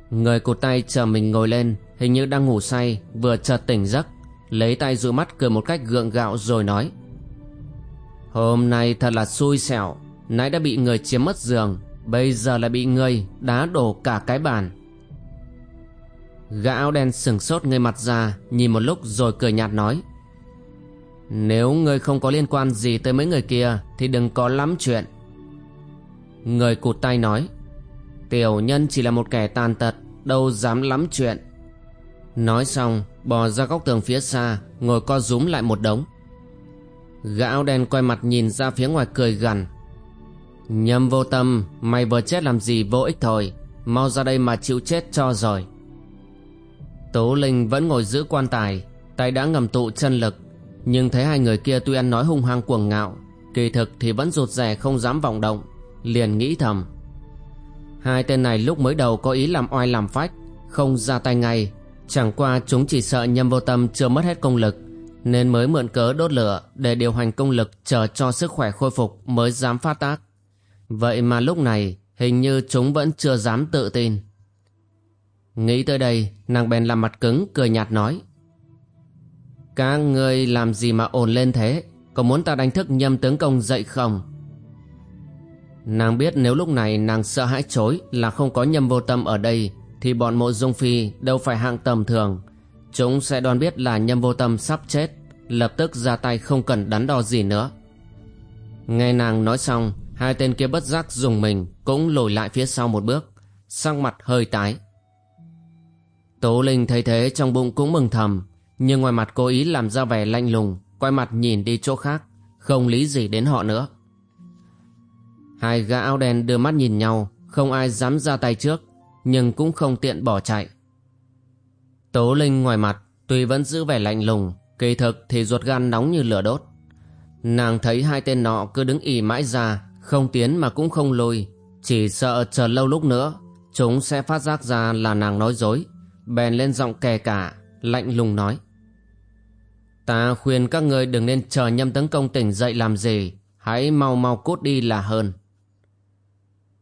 Người cụt tay chờ mình ngồi lên, Hình như đang ngủ say, Vừa chợt tỉnh giấc, Lấy tay dụ mắt cười một cách gượng gạo rồi nói. Hôm nay thật là xui xẻo, Nãy đã bị người chiếm mất giường, Bây giờ lại bị người đá đổ cả cái bàn. Gã áo đen sừng sốt ngây mặt ra, Nhìn một lúc rồi cười nhạt nói. Nếu ngươi không có liên quan gì tới mấy người kia, Thì đừng có lắm chuyện. Người cụt tay nói. Tiểu nhân chỉ là một kẻ tàn tật, Đâu dám lắm chuyện. Nói xong, bò ra góc tường phía xa, Ngồi co rúm lại một đống. Gã áo đen quay mặt nhìn ra phía ngoài cười gằn. Nhâm vô tâm, Mày vừa chết làm gì vô ích thôi. Mau ra đây mà chịu chết cho rồi Tố Linh vẫn ngồi giữ quan tài, Tay đã ngầm tụ chân lực. Nhưng thấy hai người kia tuy ăn nói hung hăng cuồng ngạo, Kỳ thực thì vẫn rụt rè không dám vọng động, Liền nghĩ thầm. Hai tên này lúc mới đầu có ý làm oai làm phách, Không ra tay ngay. Chẳng qua chúng chỉ sợ nhâm vô tâm chưa mất hết công lực, Nên mới mượn cớ đốt lửa Để điều hành công lực chờ cho sức khỏe khôi phục Mới dám phát tác. Vậy mà lúc này, Hình như chúng vẫn chưa dám tự tin. Nghĩ tới đây, Nàng bèn làm mặt cứng, cười nhạt nói. Các ngươi làm gì mà ồn lên thế? Có muốn ta đánh thức nhâm tướng công dậy không? Nàng biết nếu lúc này nàng sợ hãi chối Là không có nhâm vô tâm ở đây, Thì bọn mộ dung phi đâu phải hạng tầm thường. Chúng sẽ đoán biết là nhâm vô tâm sắp chết, Lập tức ra tay không cần đắn đo gì nữa. Nghe nàng nói xong, Hai tên kia bất giác dùng mình, Cũng lùi lại phía sau một bước sang mặt hơi tái. Tố Linh thấy thế trong bụng cũng mừng thầm, Nhưng ngoài mặt cố ý làm ra vẻ lạnh lùng, Quay mặt nhìn đi chỗ khác, Không lý gì đến họ nữa. Hai gã áo đen đưa mắt nhìn nhau, Không ai dám ra tay trước, Nhưng cũng không tiện bỏ chạy. Tố Linh ngoài mặt, Tuy vẫn giữ vẻ lạnh lùng, Kỳ thực thì ruột gan nóng như lửa đốt. Nàng thấy hai tên nọ cứ đứng ỉ mãi ra, Không tiến mà cũng không lùi, Chỉ sợ chờ lâu lúc nữa, Chúng sẽ phát giác ra là nàng nói dối. Bèn lên giọng kè cả Lạnh lùng nói. Ta khuyên các ngươi đừng nên chờ nhâm tấn công tỉnh dậy làm gì Hãy mau mau cút đi là hơn.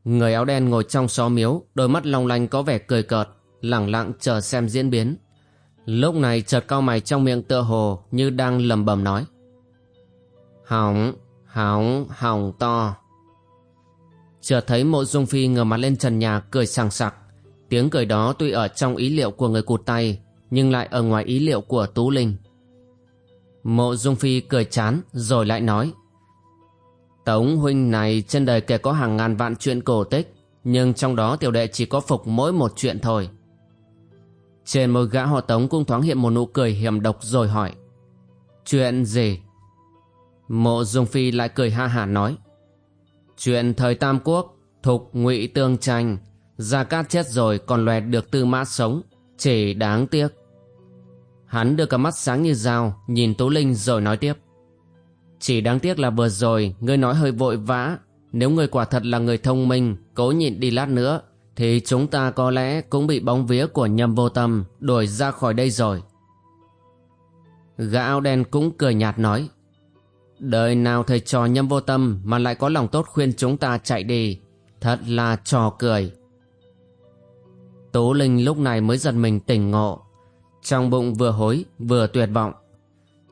Người áo đen ngồi trong xó miếu Đôi mắt long lanh có vẻ cười cợt lẳng lặng chờ xem diễn biến. Lúc này chợt cao mày trong miệng tựa hồ Như đang lầm bầm nói. Hỏng, hỏng, hỏng to. Chợt thấy mộ dung phi ngửa mặt lên trần nhà cười sảng sặc. Tiếng cười đó tuy ở trong ý liệu của người cụt tay, Nhưng lại ở ngoài ý liệu của Tú Linh Mộ dung phi cười chán, rồi lại nói, Tống huynh này trên đời kể có hàng ngàn vạn chuyện cổ tích, Nhưng trong đó tiểu đệ chỉ có phục mỗi một chuyện thôi Trên môi gã họ Tống cũng thoáng hiện một nụ cười hiểm độc rồi hỏi, Chuyện gì? Mộ Dung Phi lại cười ha hả nói, Chuyện thời Tam Quốc, Thục ngụy tương tranh Gia Cát chết rồi, còn loẹt được tư mã sống. Chỉ đáng tiếc. Hắn đưa cả mắt sáng như dao, Nhìn Tú Linh rồi nói tiếp. Chỉ đáng tiếc là vừa rồi, ngươi nói hơi vội vã. Nếu ngươi quả thật là người thông minh, Cố nhịn đi lát nữa, Thì chúng ta có lẽ cũng bị bóng vía của nhầm vô tâm Đuổi ra khỏi đây rồi. Gã áo đen cũng cười nhạt nói, Đời nào thầy trò nhâm vô tâm Mà lại có lòng tốt khuyên chúng ta chạy đi? Thật là trò cười. Tố Linh lúc này mới giật mình tỉnh ngộ Trong bụng vừa hối vừa tuyệt vọng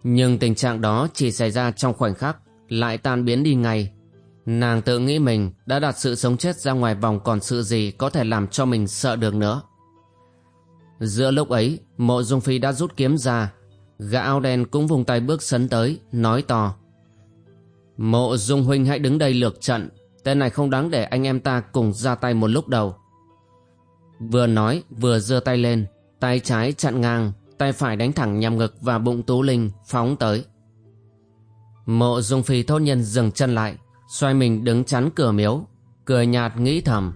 nhưng tình trạng đó chỉ xảy ra trong khoảnh khắc, lại tan biến đi ngay. Nàng tự nghĩ mình đã đặt sự sống chết ra ngoài vòng còn sự gì có thể làm cho mình sợ được nữa. Giữa lúc ấy, mộ dung phi đã rút kiếm ra, gã áo đen cũng vùng tay bước sấn tới, nói to. Mộ dung huynh hãy đứng đây lược trận, tên này không đáng để anh em ta cùng ra tay một lúc đầu. Vừa nói vừa giơ tay lên, tay trái chặn ngang, tay phải đánh thẳng nhằm ngực và bụng Tú Linh phóng tới. Mộ Dung Phi thốt nhân dừng chân lại, xoay mình đứng chắn cửa miếu, cười nhạt nghĩ thầm.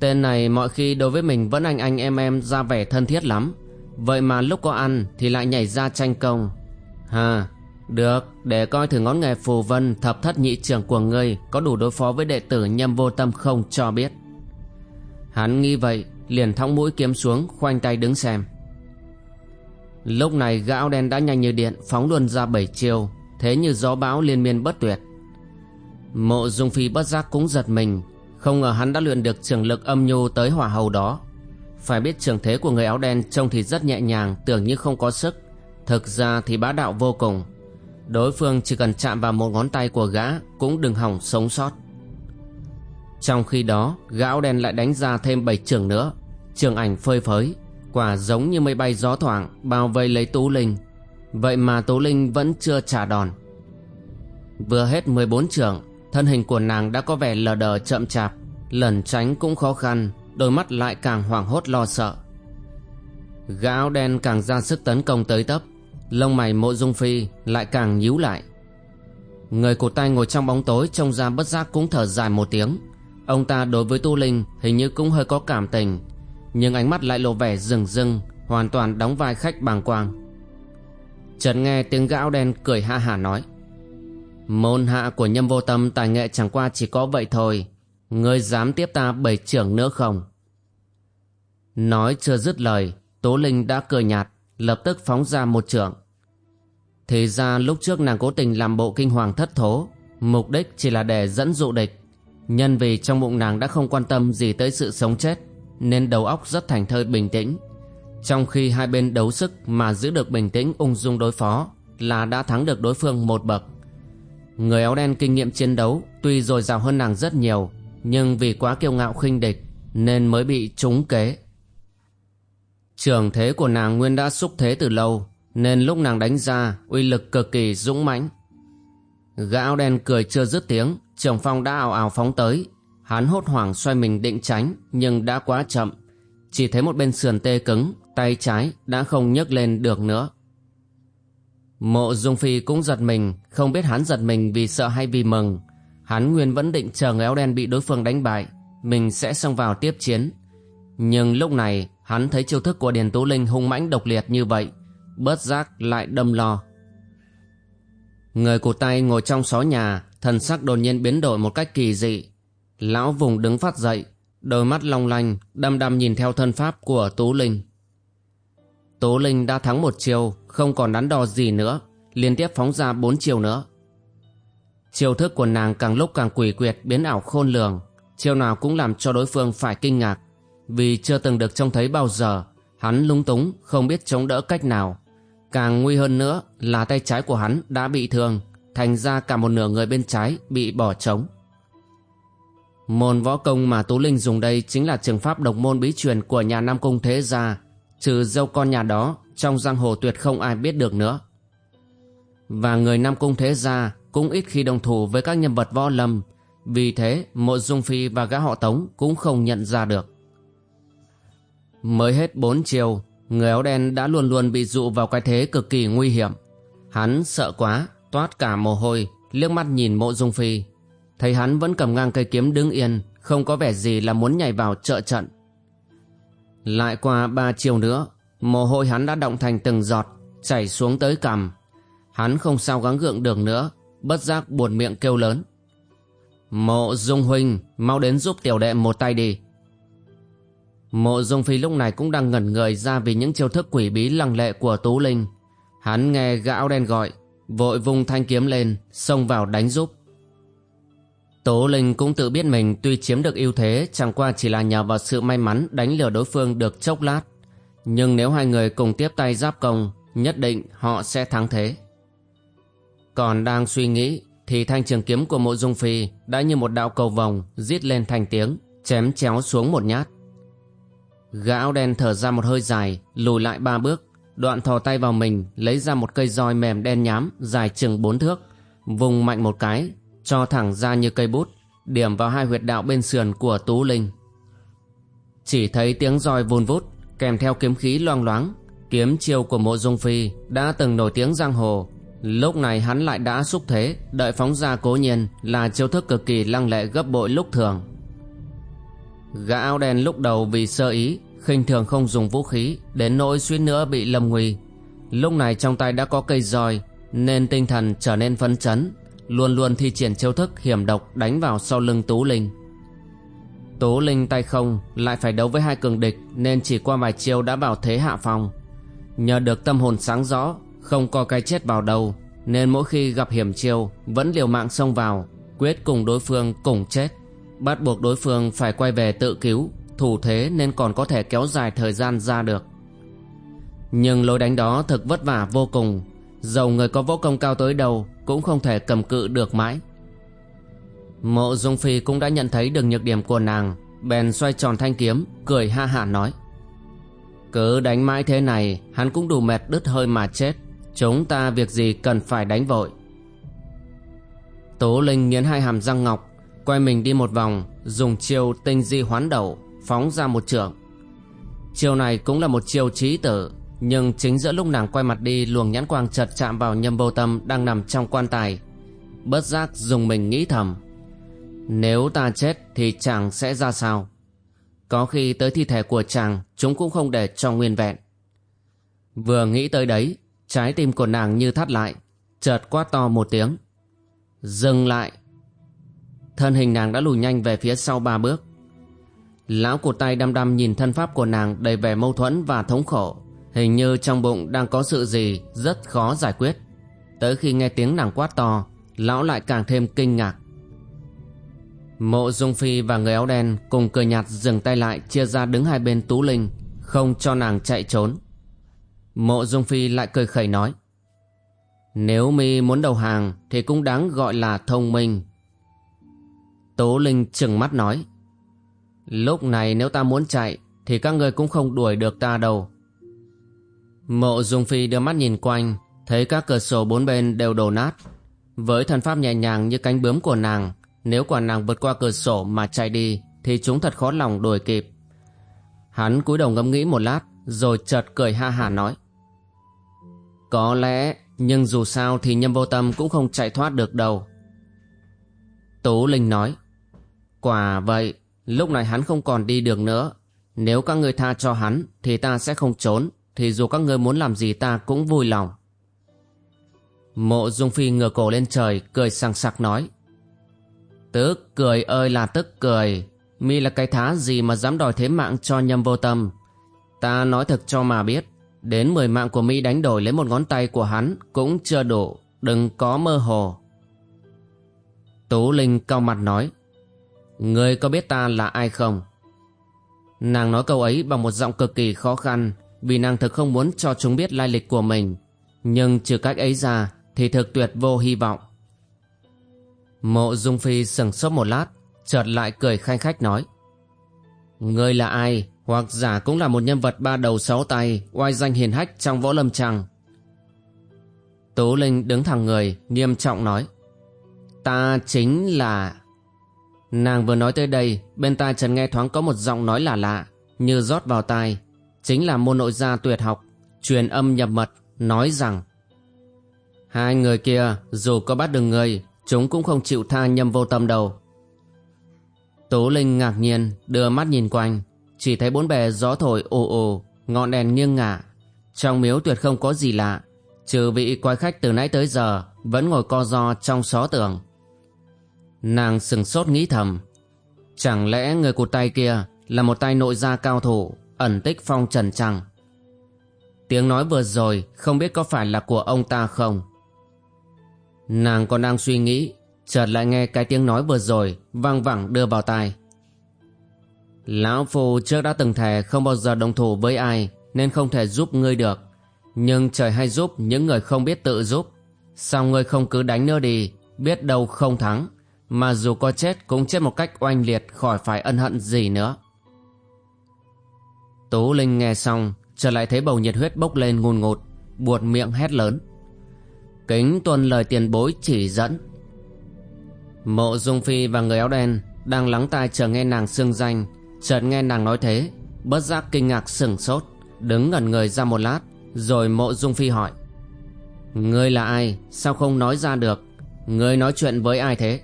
Tên này mọi khi đối với mình vẫn anh anh em em ra vẻ thân thiết lắm, vậy mà lúc có ăn thì lại nhảy ra tranh công. Hà, được, để coi thử ngón nghề phù vân thập thất nhị trưởng của ngươi có đủ đối phó với đệ tử nhâm vô tâm không cho biết. Hắn nghi vậy, liền thõng mũi kiếm xuống khoanh tay đứng xem. Lúc này gã áo đen đã nhanh như điện phóng luôn ra bảy chiều Thế như gió bão liên miên bất tuyệt. Mộ dung phi bất giác cũng giật mình Không ngờ hắn đã luyện được trường lực âm nhu tới hỏa hầu đó. Phải biết trường thế của người áo đen trông thì rất nhẹ nhàng Tưởng như không có sức. Thực ra thì bá đạo vô cùng. Đối phương chỉ cần chạm vào một ngón tay của gã Cũng đừng hỏng sống sót. Trong khi đó Gã đen lại đánh ra thêm bảy trường nữa. Trường ảnh phơi phới, Quả giống như mây bay gió thoảng, Bao vây lấy Tú Linh. Vậy mà Tú Linh vẫn chưa trả đòn. Vừa hết 14 trường, Thân hình của nàng đã có vẻ lờ đờ chậm chạp Lần tránh cũng khó khăn, Đôi mắt lại càng hoảng hốt lo sợ. Gã áo đen càng ra sức tấn công tới tấp, Lông mày mộ dung phi lại càng nhíu lại. Người cổ tay ngồi trong bóng tối Trông ra bất giác cũng thở dài một tiếng. Ông ta đối với tu linh Hình như cũng hơi có cảm tình, Nhưng ánh mắt lại lộ vẻ rừng rưng, Hoàn toàn đóng vai khách bàng quang. Chợt nghe tiếng gã áo đen cười ha hả nói, Môn hạ của nhâm vô tâm tài nghệ chẳng qua chỉ có vậy thôi, Ngươi dám tiếp ta bảy trưởng nữa không? Nói chưa dứt lời Tố Linh đã cười nhạt, Lập tức phóng ra một trưởng Thì ra lúc trước nàng cố tình làm bộ kinh hoàng thất thố, Mục đích chỉ là để dẫn dụ địch. Nhân vì trong bụng nàng đã không quan tâm gì tới sự sống chết, Nên đầu óc rất thành thơi bình tĩnh. Trong khi hai bên đấu sức mà giữ được bình tĩnh ung dung đối phó Là đã thắng được đối phương một bậc. Người áo đen kinh nghiệm chiến đấu tuy dồi dào hơn nàng rất nhiều, Nhưng vì quá kiêu ngạo khinh địch Nên mới bị trúng kế. Trường thế của nàng nguyên đã xúc thế từ lâu, Nên lúc nàng đánh ra uy lực cực kỳ dũng mãnh. Gã áo đen cười chưa dứt tiếng Trường phong đã ào ào phóng tới. Hắn hốt hoảng xoay mình định tránh, Nhưng đã quá chậm. Chỉ thấy một bên sườn tê cứng, Tay trái đã không nhấc lên được nữa. Mộ Dung Phi cũng giật mình, Không biết hắn giật mình vì sợ hay vì mừng. Hắn nguyên vẫn định chờ người áo đen bị đối phương đánh bại, Mình sẽ xông vào tiếp chiến. Nhưng lúc này, Hắn thấy chiêu thức của Điền Tú Linh hung mãnh độc liệt như vậy, Bớt giác lại đâm lo. Người cụt tay ngồi trong xó nhà, Thần sắc đột nhiên biến đổi một cách kỳ dị. Lão vùng đứng phát dậy, Đôi mắt long lanh, Đăm đăm nhìn theo thân pháp của Tú Linh. Tú Linh đã thắng một chiều, Không còn đắn đo gì nữa, Liên tiếp phóng ra bốn chiều nữa. Chiêu thức của nàng càng lúc càng quỷ quyệt, Biến ảo khôn lường. Chiêu nào cũng làm cho đối phương phải kinh ngạc. Vì chưa từng được trông thấy bao giờ, Hắn lung túng, không biết chống đỡ cách nào. Càng nguy hơn nữa là tay trái của hắn đã bị thương Thành ra cả một nửa người bên trái bị bỏ trống. Môn võ công mà Tú Linh dùng đây chính là trường pháp độc môn bí truyền của nhà Nam Cung Thế Gia Trừ dâu con nhà đó trong giang hồ tuyệt không ai biết được nữa. Và người Nam Cung Thế Gia cũng ít khi đồng thủ với các nhân vật võ lâm Vì thế mộ dung phi và gã họ tống cũng không nhận ra được. Mới hết bốn chiều, người áo đen đã luôn luôn bị dụ vào cái thế cực kỳ nguy hiểm. Hắn sợ quá, toát cả mồ hôi, liếc mắt nhìn mộ dung phi. Thấy hắn vẫn cầm ngang cây kiếm đứng yên, không có vẻ gì là muốn nhảy vào trợ trận. Lại qua ba chiều nữa, mồ hôi hắn đã động thành từng giọt, chảy xuống tới cằm. Hắn không sao gắng gượng được nữa, bất giác buồn miệng kêu lớn. Mộ dung huynh, mau đến giúp tiểu đệ một tay đi. Mộ Dung Phi lúc này cũng đang ngẩn người ra vì những chiêu thức quỷ bí lăng lệ của Tú Linh. Hắn nghe gã áo đen gọi, vội vung thanh kiếm lên, xông vào đánh giúp. Tố Linh cũng tự biết mình tuy chiếm được ưu thế chẳng qua chỉ là nhờ vào sự may mắn đánh lừa đối phương được chốc lát. Nhưng nếu hai người cùng tiếp tay giáp công, nhất định họ sẽ thắng thế. Còn đang suy nghĩ thì thanh trường kiếm của mộ dung phi đã như một đạo cầu vòng giết lên thành tiếng, chém chéo xuống một nhát. Gã áo đen thở ra một hơi dài, lùi lại ba bước, đoạn thò tay vào mình, lấy ra một cây roi mềm đen nhám, dài chừng bốn thước, vùng mạnh một cái, cho thẳng ra như cây bút, điểm vào hai huyệt đạo bên sườn của Tú Linh. Chỉ thấy tiếng roi vun vút, kèm theo kiếm khí loang loáng, kiếm chiêu của mộ dung phi đã từng nổi tiếng giang hồ. Lúc này hắn lại đã xúc thế, đợi phóng ra cố nhiên là chiêu thức cực kỳ lăng lệ gấp bội lúc thường. Gã áo đen lúc đầu vì sơ ý, khinh thường không dùng vũ khí, đến nỗi suýt nữa bị lâm nguy. Lúc này trong tay đã có cây roi, nên tinh thần trở nên phấn chấn, luôn luôn thi triển chiêu thức hiểm độc đánh vào sau lưng tú linh. Tú linh tay không, lại phải đấu với hai cường địch, nên chỉ qua vài chiêu đã vào thế hạ phòng nhờ được tâm hồn sáng rõ, không có cái chết vào đầu nên mỗi khi gặp hiểm chiêu, vẫn liều mạng xông vào, quyết cùng đối phương cùng chết bắt buộc đối phương phải quay về tự cứu, thủ thế nên còn có thể kéo dài thời gian ra được. Nhưng lối đánh đó thực vất vả vô cùng, Dầu người có võ công cao tới đâu Cũng không thể cầm cự được mãi. Mộ Dung Phi cũng đã nhận thấy được nhược điểm của nàng, Bèn xoay tròn thanh kiếm, Cười ha hả nói. Cứ đánh mãi thế này, Hắn cũng đủ mệt đứt hơi mà chết, Chúng ta việc gì cần phải đánh vội. Tố Linh nghiến hai hàm răng ngọc Quay mình đi một vòng, Dùng chiêu tinh di hoán đầu, Phóng ra một trường. Chiêu này cũng là một chiêu trí tử, Nhưng chính giữa lúc nàng quay mặt đi, Luồng nhãn quang chợt chạm vào nhâm vô tâm Đang nằm trong quan tài. Bất giác dùng mình nghĩ thầm, Nếu ta chết thì chàng sẽ ra sao? Có khi tới thi thể của chàng, Chúng cũng không để cho nguyên vẹn. Vừa nghĩ tới đấy, Trái tim của nàng như thắt lại, Chợt quát to một tiếng, Dừng lại Thân hình nàng đã lùi nhanh về phía sau ba bước. Lão cụt tay đăm đăm nhìn thân pháp của nàng đầy vẻ mâu thuẫn và thống khổ. Hình như trong bụng đang có sự gì rất khó giải quyết. Tới khi nghe tiếng nàng quát to, Lão lại càng thêm kinh ngạc. Mộ Dung Phi và người áo đen cùng cười nhạt dừng tay lại chia ra đứng hai bên Tú Linh, Không cho nàng chạy trốn. Mộ Dung Phi lại cười khẩy nói, Nếu mi muốn đầu hàng thì cũng đáng gọi là thông minh Tố Linh chừng mắt nói, Lúc này nếu ta muốn chạy Thì các người cũng không đuổi được ta đâu. Mộ Dung Phi đưa mắt nhìn quanh, Thấy các cửa sổ bốn bên đều đổ nát. Với thần pháp nhẹ nhàng như cánh bướm của nàng, Nếu quả nàng vượt qua cửa sổ mà chạy đi Thì chúng thật khó lòng đuổi kịp. Hắn cúi đầu ngẫm nghĩ một lát, Rồi chợt cười ha hả nói, Có lẽ, Nhưng dù sao thì nhâm vô tâm cũng không chạy thoát được đâu. Tú Linh nói Quả vậy, Lúc này hắn không còn đi đường nữa. Nếu các ngươi tha cho hắn, Thì ta sẽ không trốn, Thì dù các ngươi muốn làm gì ta cũng vui lòng. Mộ Dung Phi ngửa cổ lên trời, Cười sằng sặc nói, Tức cười ơi là tức cười. Mi là cái thá gì mà dám đòi thế mạng cho nhâm vô tâm? Ta nói thật cho mà biết, Đến 10 mạng của Mi đánh đổi lấy một ngón tay của hắn Cũng chưa đủ, Đừng có mơ hồ. Tú Linh cao mặt nói Ngươi có biết ta là ai không? Nàng nói câu ấy bằng một giọng cực kỳ khó khăn vì nàng thực không muốn cho chúng biết lai lịch của mình. Nhưng trừ cách ấy ra thì thực tuyệt vô hy vọng. Mộ Dung Phi sừng sốt một lát, chợt lại cười khanh khách nói. Ngươi là ai? Hoặc giả cũng là một nhân vật ba đầu sáu tay, oai danh hiền hách trong võ lâm trăng. Tố Linh đứng thẳng người, nghiêm trọng nói. Ta chính là... Nàng vừa nói tới đây, bên tai Trần nghe thoáng có một giọng nói lạ lạ, như rót vào tai. Chính là môn nội gia tuyệt học, truyền âm nhập mật, nói rằng Hai người kia, dù có bắt được người, chúng cũng không chịu tha nhâm vô tâm đâu. Tố Linh ngạc nhiên, đưa mắt nhìn quanh, chỉ thấy bốn bề gió thổi ồ ồ, ngọn đèn nghiêng ngả. Trong miếu tuyệt không có gì lạ, trừ vị quái khách từ nãy tới giờ vẫn ngồi co do trong xó tường. Nàng sừng sốt nghĩ thầm. Chẳng lẽ người cụt tay kia Là một tay nội gia cao thủ, Ẩn tích phong trần chăng? Tiếng nói vừa rồi Không biết có phải là của ông ta không? Nàng còn đang suy nghĩ, Chợt lại nghe cái tiếng nói vừa rồi Vang vẳng đưa vào tai. Lão Phu trước đã từng thề Không bao giờ đồng thủ với ai, Nên không thể giúp ngươi được. Nhưng trời hay giúp, những người không biết tự giúp. Sao ngươi không cứ đánh nữa đi, Biết đâu không thắng? Mà dù có chết cũng chết một cách oanh liệt khỏi phải ân hận gì nữa. Tú Linh nghe xong, trở lại thấy bầu nhiệt huyết bốc lên ngùn ngụt, buột miệng hét lớn. Kính tuân lời tiền bối chỉ dẫn. Mộ Dung Phi và người áo đen đang lắng tai chờ nghe nàng xương danh, chợt nghe nàng nói thế, bất giác kinh ngạc sửng sốt, đứng ngẩn người ra một lát, rồi mộ Dung Phi hỏi. Ngươi là ai, sao không nói ra được, ngươi nói chuyện với ai thế?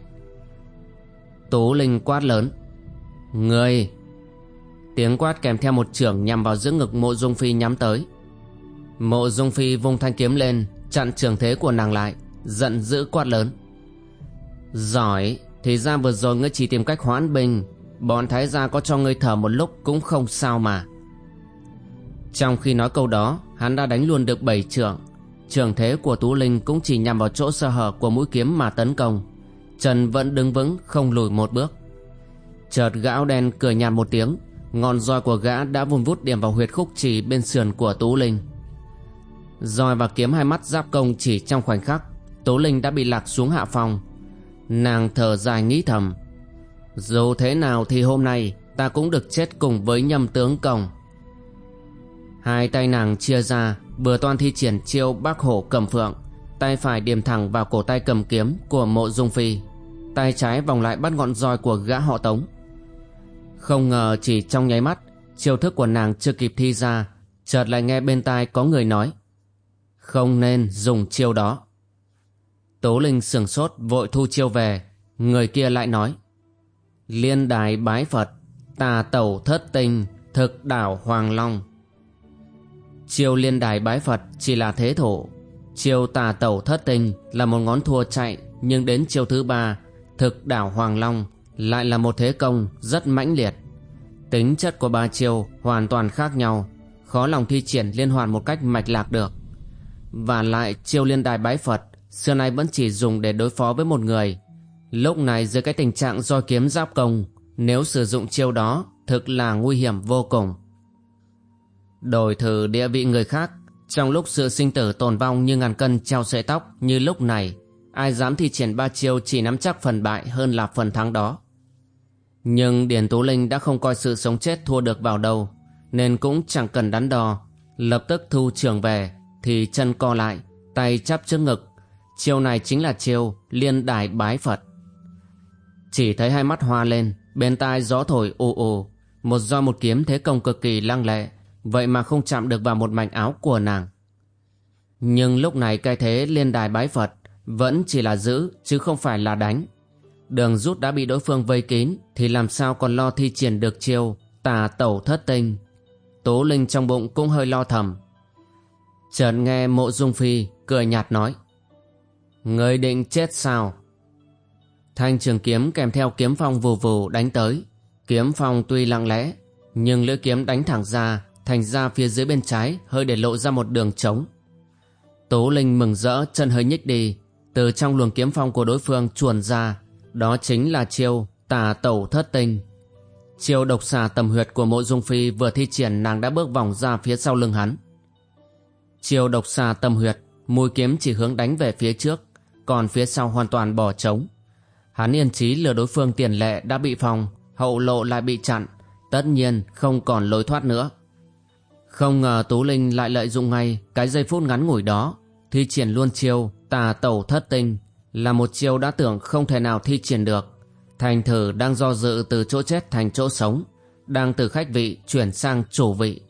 Tú Linh quát lớn. Người Tiếng quát kèm theo một trưởng nhằm vào giữa ngực mộ dung phi nhắm tới. Mộ dung phi vung thanh kiếm lên, Chặn trường thế của nàng lại, Giận dữ quát lớn. Giỏi, Thì ra vừa rồi ngươi chỉ tìm cách hoãn bình Bọn thái gia có cho ngươi thở một lúc Cũng không sao mà. Trong khi nói câu đó, Hắn đã đánh luôn được bảy trưởng, Trường thế của Tú Linh cũng chỉ nhằm vào chỗ sơ hở của mũi kiếm mà tấn công. Trần vẫn đứng vững, không lùi một bước. Chợt gã áo đen cười nhạt một tiếng, Ngọn roi của gã đã vun vút điểm vào huyệt khúc chỉ bên sườn của Tú Linh. Roi và kiếm hai mắt giáp công chỉ trong khoảnh khắc tố linh đã bị lạc xuống hạ phòng. Nàng thở dài nghĩ thầm, dù thế nào thì hôm nay ta cũng được chết cùng với nhâm tướng công hai tay nàng chia ra, vừa toan thi triển chiêu bác hổ cầm phượng, tay phải điểm thẳng vào cổ tay cầm kiếm của mộ dung phi tay trái vòng lại bắt ngọn roi của gã họ tống. Không ngờ chỉ trong nháy mắt, chiêu thức của nàng chưa kịp thi ra, chợt lại nghe bên tai có người nói, không nên dùng chiêu đó. Tố linh sửng sốt, vội thu chiêu về. Người kia lại nói, liên đài bái phật, tà tẩu thất tinh thực đảo hoàng long. Chiêu liên đài bái phật chỉ là thế thổ, chiêu tà tẩu thất tinh là một ngón thua chạy, nhưng đến chiêu thứ ba thực đảo hoàng long lại là một thế công rất mãnh liệt. Tính chất của ba chiêu hoàn toàn khác nhau, khó lòng thi triển liên hoàn một cách mạch lạc được. Và lại, chiêu liên đài bái phật xưa nay vẫn chỉ dùng để đối phó với một người. Lúc này dưới cái tình trạng roi kiếm giáp công, nếu sử dụng chiêu đó, thực là nguy hiểm vô cùng. Đổi thử địa vị người khác, trong lúc sự sinh tử tồn vong như ngàn cân treo sợi tóc như lúc này ai dám thi triển ba chiêu chỉ nắm chắc phần bại hơn là phần thắng đó. Nhưng điền tú linh đã không coi sự sống chết thua được vào đâu, nên cũng chẳng cần đắn đo. Lập tức thu trường về, thì chân co lại, tay chắp trước ngực. Chiêu này chính là chiêu liên đài bái phật. Chỉ thấy hai mắt hoa lên, bên tai gió thổi ồ ồ một do một kiếm thế công cực kỳ lăng lệ, vậy mà không chạm được vào một mảnh áo của nàng. Nhưng lúc này cái thế liên đài bái phật vẫn chỉ là giữ, chứ không phải là đánh. Đường rút đã bị đối phương vây kín, thì làm sao còn lo thi triển được chiêu tà tẩu thất tinh. Tố linh trong bụng cũng hơi lo thầm. Chợt nghe mộ dung phi cười nhạt nói, người định chết sao? Thanh trường kiếm kèm theo kiếm phong vù vù đánh tới. Kiếm phong tuy lặng lẽ, nhưng lưỡi kiếm đánh thẳng ra, thành ra phía dưới bên trái, hơi để lộ ra một đường trống. Tố linh mừng rỡ, chân hơi nhích đi từ trong luồng kiếm phong của đối phương chuồn ra, đó chính là chiêu tà tẩu thất tinh. Chiêu độc xà tầm huyệt của mộ dung phi vừa thi triển, nàng đã bước vòng ra phía sau lưng hắn. Chiêu độc xà tầm huyệt, mũi kiếm chỉ hướng đánh về phía trước, còn phía sau hoàn toàn bỏ trống. Hắn yên chí lừa đối phương tiền lệ đã bị phòng, hậu lộ lại bị chặn, tất nhiên không còn lối thoát nữa. Không ngờ tú linh lại lợi dụng ngay cái giây phút ngắn ngủi đó, thi triển luôn chiêu tà tẩu thất tinh là một chiêu đã tưởng không thể nào thi triển được. Thành thử đang do dự từ chỗ chết thành chỗ sống, đang từ khách vị chuyển sang chủ vị.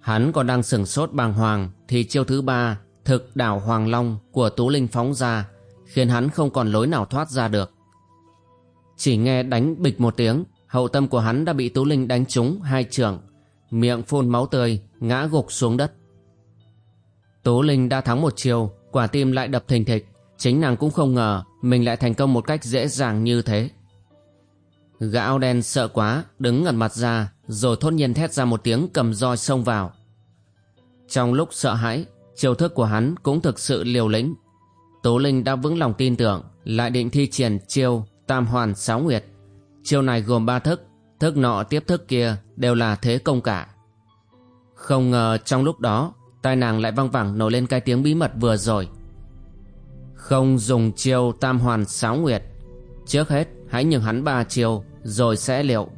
Hắn còn đang sừng sốt bàng hoàng thì chiêu thứ ba, thực đảo hoàng long của tú linh phóng ra, khiến hắn không còn lối nào thoát ra được. Chỉ nghe đánh bịch một tiếng, hậu tâm của hắn đã bị tú linh đánh trúng hai trường, miệng phun máu tươi, ngã gục xuống đất. Tú linh đã thắng một chiều quả tim lại đập thình thịch chính nàng cũng không ngờ mình lại thành công một cách dễ dàng như thế gã áo đen sợ quá đứng ngẩn mặt ra rồi thốt nhiên thét ra một tiếng cầm roi xông vào trong lúc sợ hãi chiêu thức của hắn cũng thực sự liều lĩnh Tố Linh đã vững lòng tin tưởng lại định thi triển chiêu Tam Hoàn Sáu Nguyệt. Chiêu này gồm ba thức, thức nọ tiếp thức kia đều là thế công cả. Không ngờ trong lúc đó, tai nàng lại văng vẳng nổi lên cái tiếng bí mật vừa rồi. Không dùng chiêu Tam Hoàn Sáu Nguyệt. Trước hết, hãy nhường hắn ba chiêu, rồi sẽ liệu.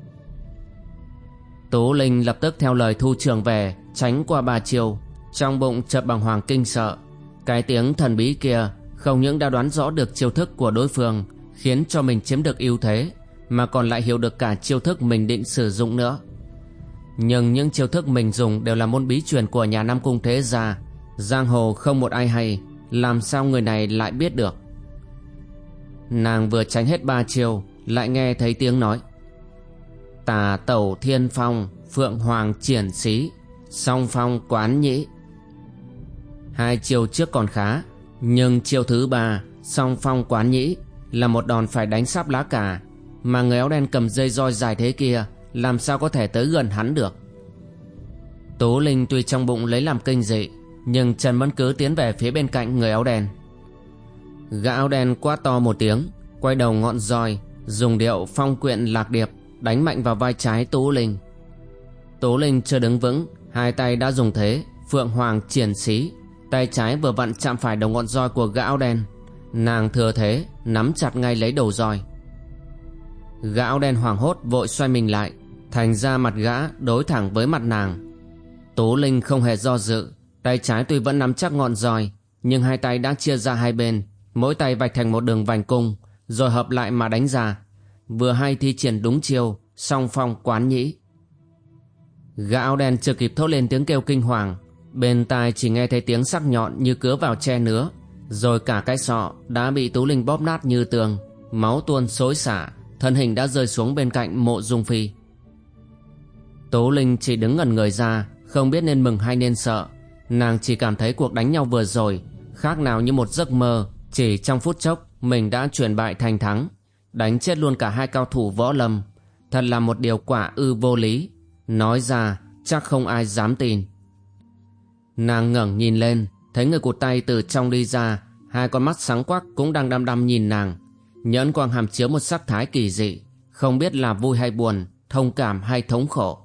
Tố Linh lập tức theo lời thu trường về, tránh qua ba chiêu, trong bụng chợt bằng hoàng kinh sợ. Cái tiếng thần bí kia không những đã đoán rõ được chiêu thức của đối phương khiến cho mình chiếm được ưu thế mà còn lại hiểu được cả chiêu thức mình định sử dụng nữa nhưng những chiêu thức mình dùng đều là môn bí truyền của nhà Nam Cung Thế Gia. Giang hồ không một ai hay, Làm sao người này lại biết được? Nàng vừa tránh hết ba chiêu, Lại nghe thấy tiếng nói. Tà tẩu thiên phong, Phượng hoàng triển xí, Song phong quán nhĩ. Hai chiêu trước còn khá, nhưng chiêu thứ ba, Song phong quán nhĩ, Là một đòn phải đánh sắp lá cà Mà người áo đen cầm dây roi dài thế kia làm sao có thể tới gần hắn được? Tố Linh tuy trong bụng lấy làm kinh dị, Nhưng Trần vẫn cứ tiến về phía bên cạnh người áo đen. Gã áo đen quát to một tiếng, Quay đầu ngọn roi, Dùng điệu phong quyện lạc điệp Đánh mạnh vào vai trái Tố Linh. Tố Linh chưa đứng vững, Hai tay đã dùng thế, phượng hoàng triển xí, tay trái vừa vặn chạm phải đầu ngọn roi của gã áo đen. Nàng thừa thế, nắm chặt ngay lấy đầu roi. Gã áo đen hoảng hốt vội xoay mình lại thành ra mặt gã đối thẳng với mặt nàng. Tố linh không hề do dự, tay trái tuy vẫn nắm chắc ngọn roi, nhưng hai tay đã chia ra hai bên, mỗi tay vạch thành một đường vành cung, rồi hợp lại mà đánh ra. Vừa hay thi triển đúng chiêu, song phong quán nhĩ. Gã áo đen chưa kịp thốt lên tiếng kêu kinh hoàng, bên tai chỉ nghe thấy tiếng sắc nhọn như cứa vào che nứa, rồi cả cái sọ đã bị tú linh bóp nát như tường, máu tuôn xối xả, thân hình đã rơi xuống bên cạnh mộ dung phi. Tố linh chỉ đứng ngẩn người ra, không biết nên mừng hay nên sợ. Nàng chỉ cảm thấy cuộc đánh nhau vừa rồi, khác nào như một giấc mơ, chỉ trong phút chốc, mình đã chuyển bại thành thắng. Đánh chết luôn cả hai cao thủ võ lâm, thật là một điều quả ư vô lý. Nói ra, chắc không ai dám tin. Nàng ngẩng nhìn lên, thấy người cụt tay từ trong đi ra, hai con mắt sáng quắc cũng đang đăm đăm nhìn nàng. Nhẫn quang hàm chứa một sắc thái kỳ dị, không biết là vui hay buồn, thông cảm hay thống khổ.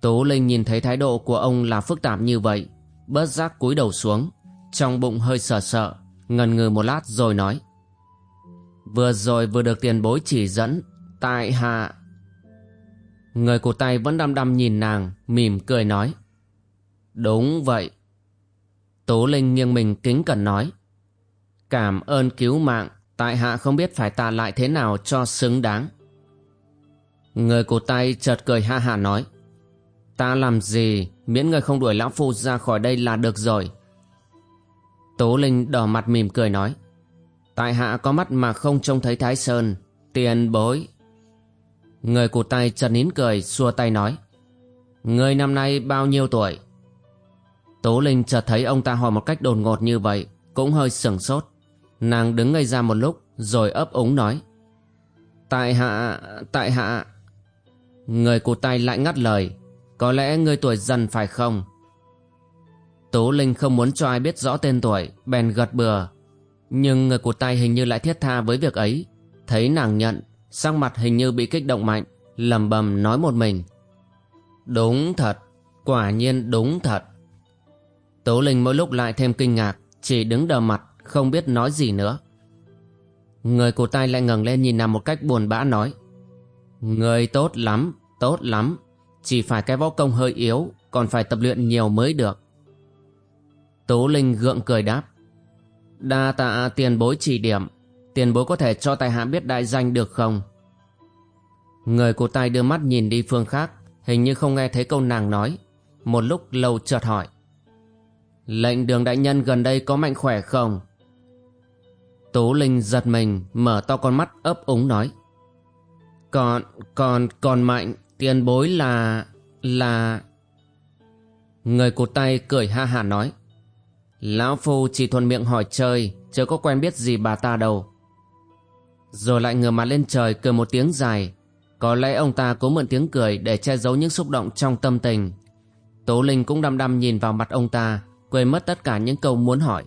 Tú Linh nhìn thấy thái độ của ông là phức tạp như vậy Bớt giác cúi đầu xuống, Trong bụng hơi sợ sợ Ngần ngừ một lát rồi nói, Vừa rồi vừa được tiền bối chỉ dẫn, Tại hạ. Người của tay vẫn đăm đăm nhìn nàng, Mỉm cười nói, Đúng vậy. Tú Linh nghiêng mình kính cẩn nói, Cảm ơn cứu mạng, Tại hạ không biết phải tạ lại thế nào cho xứng đáng. Người của tay chợt cười ha hà nói Ta làm gì? Miễn người không đuổi lão phu ra khỏi đây là được rồi. Tố Linh đỏ mặt mỉm cười nói Tại hạ có mắt mà không trông thấy Thái Sơn Tiền bối. Người cụt tay chợt nín cười xua tay nói Người năm nay bao nhiêu tuổi? Tố Linh chợt thấy ông ta hỏi một cách đột ngột như vậy Cũng hơi sửng sốt. Nàng đứng ngây ra một lúc Rồi ấp úng nói Tại hạ, tại hạ. Người cụt tay lại ngắt lời có lẽ ngươi tuổi dần phải không? Tú Linh không muốn cho ai biết rõ tên tuổi, bèn gật bừa. Nhưng người cụt tay hình như lại thiết tha với việc ấy. Thấy nàng nhận, sắc mặt hình như bị kích động mạnh, lẩm bẩm nói một mình. Đúng thật, quả nhiên đúng thật. Tú Linh mỗi lúc lại thêm kinh ngạc, chỉ đứng đờ mặt, không biết nói gì nữa. Người cụt tay lại ngẩng lên nhìn nàng một cách buồn bã nói. Người tốt lắm, tốt lắm, chỉ phải cái võ công hơi yếu Còn phải tập luyện nhiều mới được. Tố Linh gượng cười đáp. Đa tạ tiền bối chỉ điểm. Tiền bối có thể cho tài hạ biết đại danh được không? Người của tay đưa mắt nhìn đi phương khác Hình như không nghe thấy câu nàng nói. Một lúc lâu chợt hỏi. Lệnh đường đại nhân gần đây có mạnh khỏe không? Tố Linh giật mình Mở to con mắt ấp úng nói. Còn, còn, còn mạnh. Tiền bối là... là... Người cụt tay cười ha hà nói. Lão Phu chỉ thuần miệng hỏi chơi Chứ có quen biết gì bà ta đâu. Rồi lại ngửa mặt lên trời cười một tiếng dài. Có lẽ ông ta cố mượn tiếng cười Để che giấu những xúc động trong tâm tình. Tố Linh cũng đăm đăm nhìn vào mặt ông ta, Quên mất tất cả những câu muốn hỏi.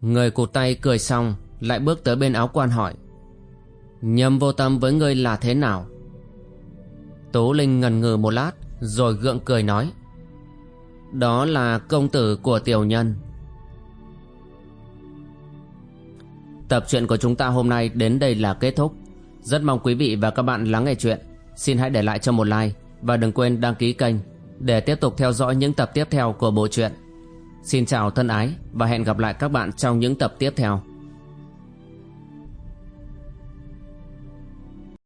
Người cụt tay cười xong, Lại bước tới bên áo quan hỏi. Nhầm vô tâm với ngươi là thế nào? Tố Linh ngần ngừ một lát, Rồi gượng cười nói, Đó là công tử của tiểu nhân. Tập truyện của chúng ta hôm nay đến đây là kết thúc. Rất mong quý vị và các bạn lắng nghe chuyện. Xin hãy để lại cho một like Và đừng quên đăng ký kênh Để tiếp tục theo dõi những tập tiếp theo của bộ truyện. Xin chào thân ái Và hẹn gặp lại các bạn trong những tập tiếp theo.